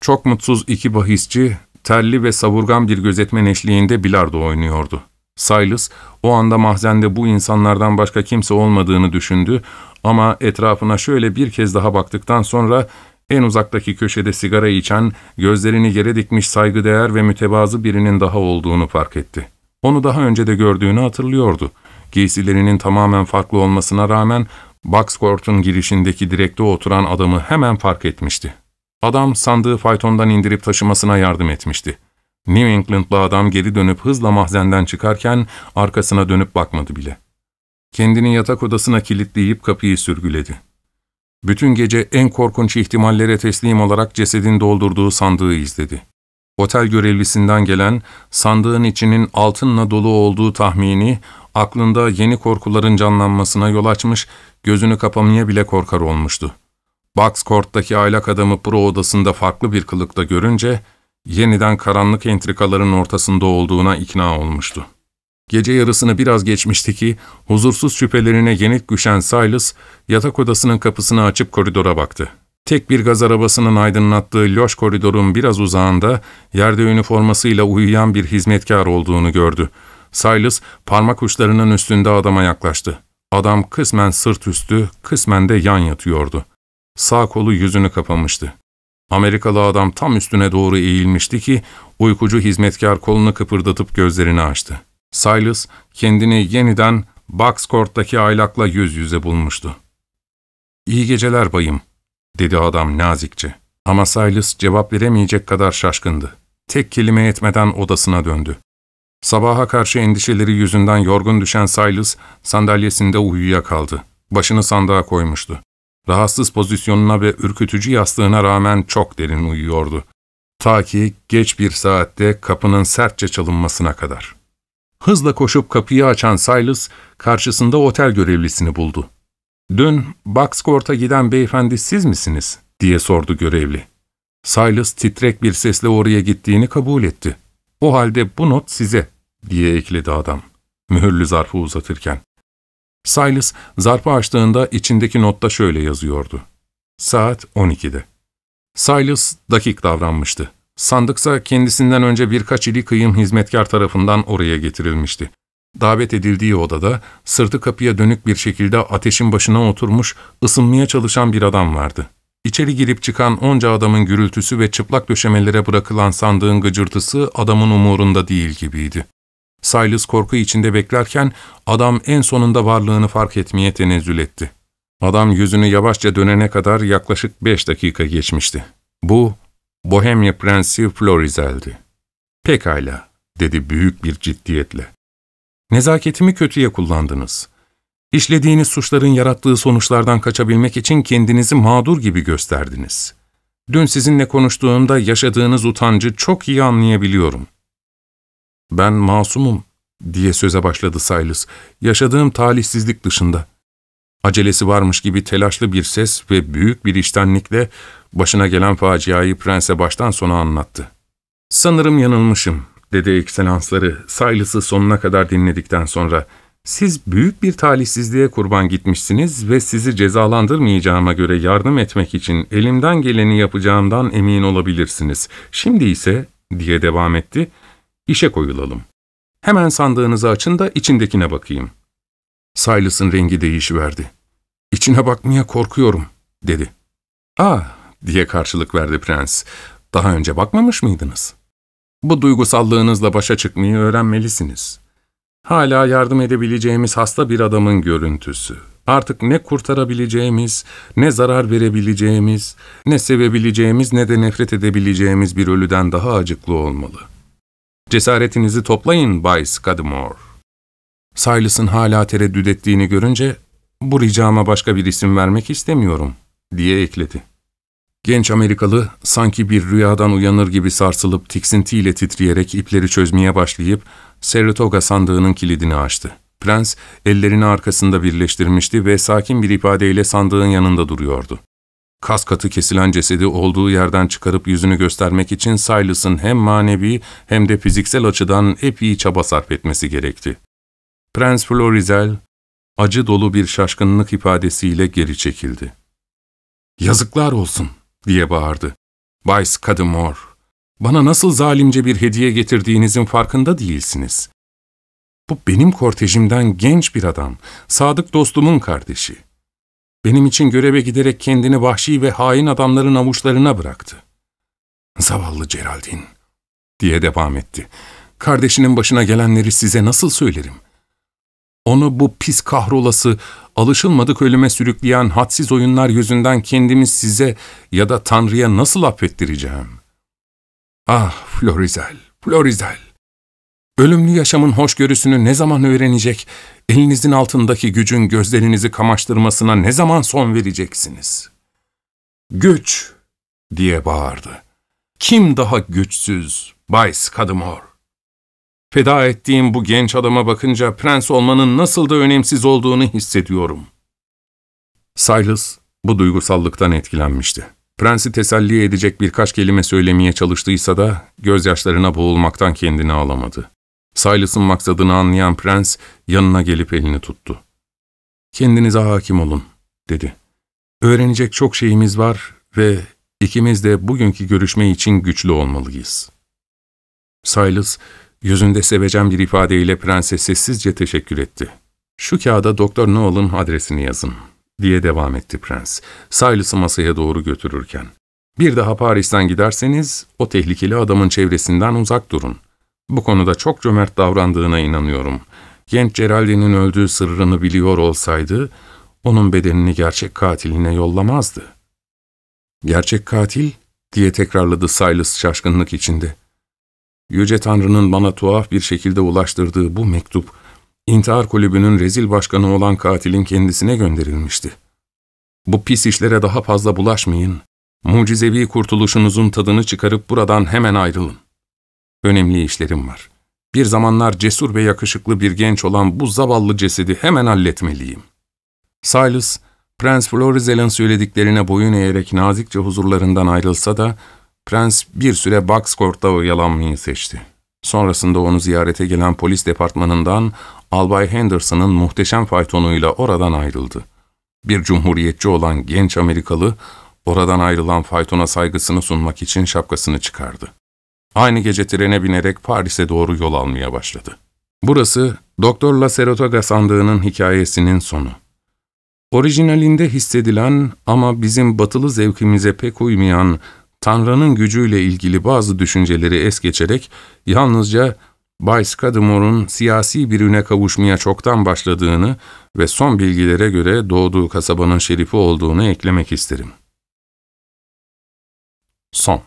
[SPEAKER 1] Çok mutsuz iki bahisçi, terli ve savurgan bir gözetmen eşliğinde bilardo oynuyordu. Silas, o anda mahzende bu insanlardan başka kimse olmadığını düşündü ama etrafına şöyle bir kez daha baktıktan sonra en uzaktaki köşede sigara içen, gözlerini yere dikmiş saygıdeğer ve mütevazı birinin daha olduğunu fark etti. Onu daha önce de gördüğünü hatırlıyordu. Giysilerinin tamamen farklı olmasına rağmen Boxcourt'un girişindeki direkte oturan adamı hemen fark etmişti. Adam sandığı faytondan indirip taşımasına yardım etmişti. New England'lı adam geri dönüp hızla mahzenden çıkarken arkasına dönüp bakmadı bile. Kendini yatak odasına kilitleyip kapıyı sürgüledi. Bütün gece en korkunç ihtimallere teslim olarak cesedin doldurduğu sandığı izledi. Otel görevlisinden gelen, sandığın içinin altınla dolu olduğu tahmini, aklında yeni korkuların canlanmasına yol açmış, gözünü kapamaya bile korkar olmuştu. Boxcourt'taki aylak adamı pro odasında farklı bir kılıkta görünce, yeniden karanlık entrikaların ortasında olduğuna ikna olmuştu. Gece yarısını biraz geçmişti ki, huzursuz şüphelerine yenik düşen Silas, yatak odasının kapısını açıp koridora baktı. Tek bir gaz arabasının aydınlattığı loş koridorun biraz uzağında, yerde üniformasıyla uyuyan bir hizmetkar olduğunu gördü. Silas, parmak uçlarının üstünde adama yaklaştı. Adam kısmen sırt üstü, kısmen de yan yatıyordu. Sağ kolu yüzünü kapamıştı. Amerikalı adam tam üstüne doğru eğilmişti ki, uykucu hizmetkar kolunu kıpırdatıp gözlerini açtı. Silas kendini yeniden Boxcourt'taki aylakla yüz yüze bulmuştu. ''İyi geceler bayım.'' dedi adam nazikçe. Ama Silas cevap veremeyecek kadar şaşkındı. Tek kelime etmeden odasına döndü. Sabaha karşı endişeleri yüzünden yorgun düşen Silas sandalyesinde uyuyakaldı. Başını sandığa koymuştu. Rahatsız pozisyonuna ve ürkütücü yastığına rağmen çok derin uyuyordu. Ta ki geç bir saatte kapının sertçe çalınmasına kadar. Hızla koşup kapıyı açan Silas, karşısında otel görevlisini buldu. ''Dün Boxcourt'a giden beyefendi siz misiniz?'' diye sordu görevli. Silas titrek bir sesle oraya gittiğini kabul etti. ''O halde bu not size.'' diye ekledi adam, mühürlü zarfı uzatırken. Silas zarfı açtığında içindeki notta şöyle yazıyordu. Saat 12'de. Silas dakik davranmıştı. Sandıksa kendisinden önce birkaç ili kıyım hizmetkar tarafından oraya getirilmişti. Davet edildiği odada sırtı kapıya dönük bir şekilde ateşin başına oturmuş, ısınmaya çalışan bir adam vardı. İçeri girip çıkan onca adamın gürültüsü ve çıplak döşemelere bırakılan sandığın gıcırtısı adamın umurunda değil gibiydi. Silas korku içinde beklerken adam en sonunda varlığını fark etmeye tenezzül etti. Adam yüzünü yavaşça dönene kadar yaklaşık beş dakika geçmişti. Bu, Bohemya Prensi Florizel'di. Pekala, dedi büyük bir ciddiyetle. Nezaketimi kötüye kullandınız. İşlediğiniz suçların yarattığı sonuçlardan kaçabilmek için kendinizi mağdur gibi gösterdiniz. Dün sizinle konuştuğumda yaşadığınız utancı çok iyi anlayabiliyorum. Ben masumum, diye söze başladı Silas, yaşadığım talihsizlik dışında. Acelesi varmış gibi telaşlı bir ses ve büyük bir iştenlikle başına gelen faciayı prense baştan sona anlattı. ''Sanırım yanılmışım.'' dedi ekselansları Silas'ı sonuna kadar dinledikten sonra. ''Siz büyük bir talihsizliğe kurban gitmişsiniz ve sizi cezalandırmayacağıma göre yardım etmek için elimden geleni yapacağımdan emin olabilirsiniz. Şimdi ise'' diye devam etti, ''işe koyulalım. Hemen sandığınızı açın da içindekine bakayım.'' Silas'ın rengi değişiverdi. ''İçine bakmaya korkuyorum.'' dedi. ''Ah!'' diye karşılık verdi prens. ''Daha önce bakmamış mıydınız? Bu duygusallığınızla başa çıkmayı öğrenmelisiniz. Hala yardım edebileceğimiz hasta bir adamın görüntüsü. Artık ne kurtarabileceğimiz, ne zarar verebileceğimiz, ne sevebileceğimiz ne de nefret edebileceğimiz bir ölüden daha acıklı olmalı. Cesaretinizi toplayın Bay Scudamore. Silas'ın hala tereddüt ettiğini görünce, bu ricama başka bir isim vermek istemiyorum, diye ekledi. Genç Amerikalı sanki bir rüyadan uyanır gibi sarsılıp tiksintiyle titreyerek ipleri çözmeye başlayıp Saratoga sandığının kilidini açtı. Prens ellerini arkasında birleştirmişti ve sakin bir ifadeyle sandığın yanında duruyordu. Kas katı kesilen cesedi olduğu yerden çıkarıp yüzünü göstermek için Silas'ın hem manevi hem de fiziksel açıdan epey çaba sarf etmesi gerekti. Prens Florizel, acı dolu bir şaşkınlık ifadesiyle geri çekildi. ''Yazıklar olsun!'' diye bağırdı. ''Bay Scudamore, bana nasıl zalimce bir hediye getirdiğinizin farkında değilsiniz. Bu benim kortejimden genç bir adam, sadık dostumun kardeşi. Benim için göreve giderek kendini vahşi ve hain adamların avuçlarına bıraktı. Zavallı Geraldine, diye devam etti. Kardeşinin başına gelenleri size nasıl söylerim? Onu bu pis kahrolası, alışılmadık ölüme sürükleyen hadsiz oyunlar yüzünden kendimi size ya da Tanrı'ya nasıl affettireceğim? Ah Florizel, Florizel! Ölümlü yaşamın hoşgörüsünü ne zaman öğrenecek, elinizin altındaki gücün gözlerinizi kamaştırmasına ne zaman son vereceksiniz? Güç! diye bağırdı. Kim daha güçsüz, Bay Scudamore? Feda ettiğim bu genç adama bakınca prens olmanın nasıl da önemsiz olduğunu hissediyorum. Silas bu duygusallıktan etkilenmişti. Prensi teselli edecek birkaç kelime söylemeye çalıştıysa da gözyaşlarına boğulmaktan kendini alamadı. Silas'ın maksadını anlayan prens yanına gelip elini tuttu. ''Kendinize hakim olun.'' dedi. ''Öğrenecek çok şeyimiz var ve ikimiz de bugünkü görüşme için güçlü olmalıyız.'' Silas, yüzünde sevecen bir ifadeyle prense sessizce teşekkür etti. ''Şu kağıda Doktor Noel'ın adresini yazın.'' diye devam etti prens, Silas'ı masaya doğru götürürken. ''Bir daha Paris'ten giderseniz o tehlikeli adamın çevresinden uzak durun.'' Bu konuda çok cömert davrandığına inanıyorum. Genç Geraldine'in öldüğü sırrını biliyor olsaydı, onun bedenini gerçek katiline yollamazdı. ''Gerçek katil?'' diye tekrarladı Silas şaşkınlık içinde. Yüce Tanrı'nın bana tuhaf bir şekilde ulaştırdığı bu mektup, intihar kulübünün rezil başkanı olan katilin kendisine gönderilmişti. Bu pis işlere daha fazla bulaşmayın, mucizevi kurtuluşunuzun tadını çıkarıp buradan hemen ayrılın. Önemli işlerim var. Bir zamanlar cesur ve yakışıklı bir genç olan bu zavallı cesedi hemen halletmeliyim. Silas, Prens Florizel'in söylediklerine boyun eğerek nazikçe huzurlarından ayrılsa da, Prens bir süre Boxcourt'ta oyalanmayı seçti. Sonrasında onu ziyarete gelen polis departmanından Albay Henderson'ın muhteşem faytonuyla oradan ayrıldı. Bir cumhuriyetçi olan genç Amerikalı, oradan ayrılan faytona saygısını sunmak için şapkasını çıkardı. Aynı gece trene binerek Paris'e doğru yol almaya başladı. Burası Doktor La Saratoga sandığının hikayesinin sonu. Orijinalinde hissedilen ama bizim batılı zevkimize pek uymayan Tanrı'nın gücüyle ilgili bazı düşünceleri es geçerek yalnızca Bay Scudamore'un siyasi birine kavuşmaya çoktan başladığını ve son bilgilere göre doğduğu kasabanın şerifi olduğunu eklemek isterim. Son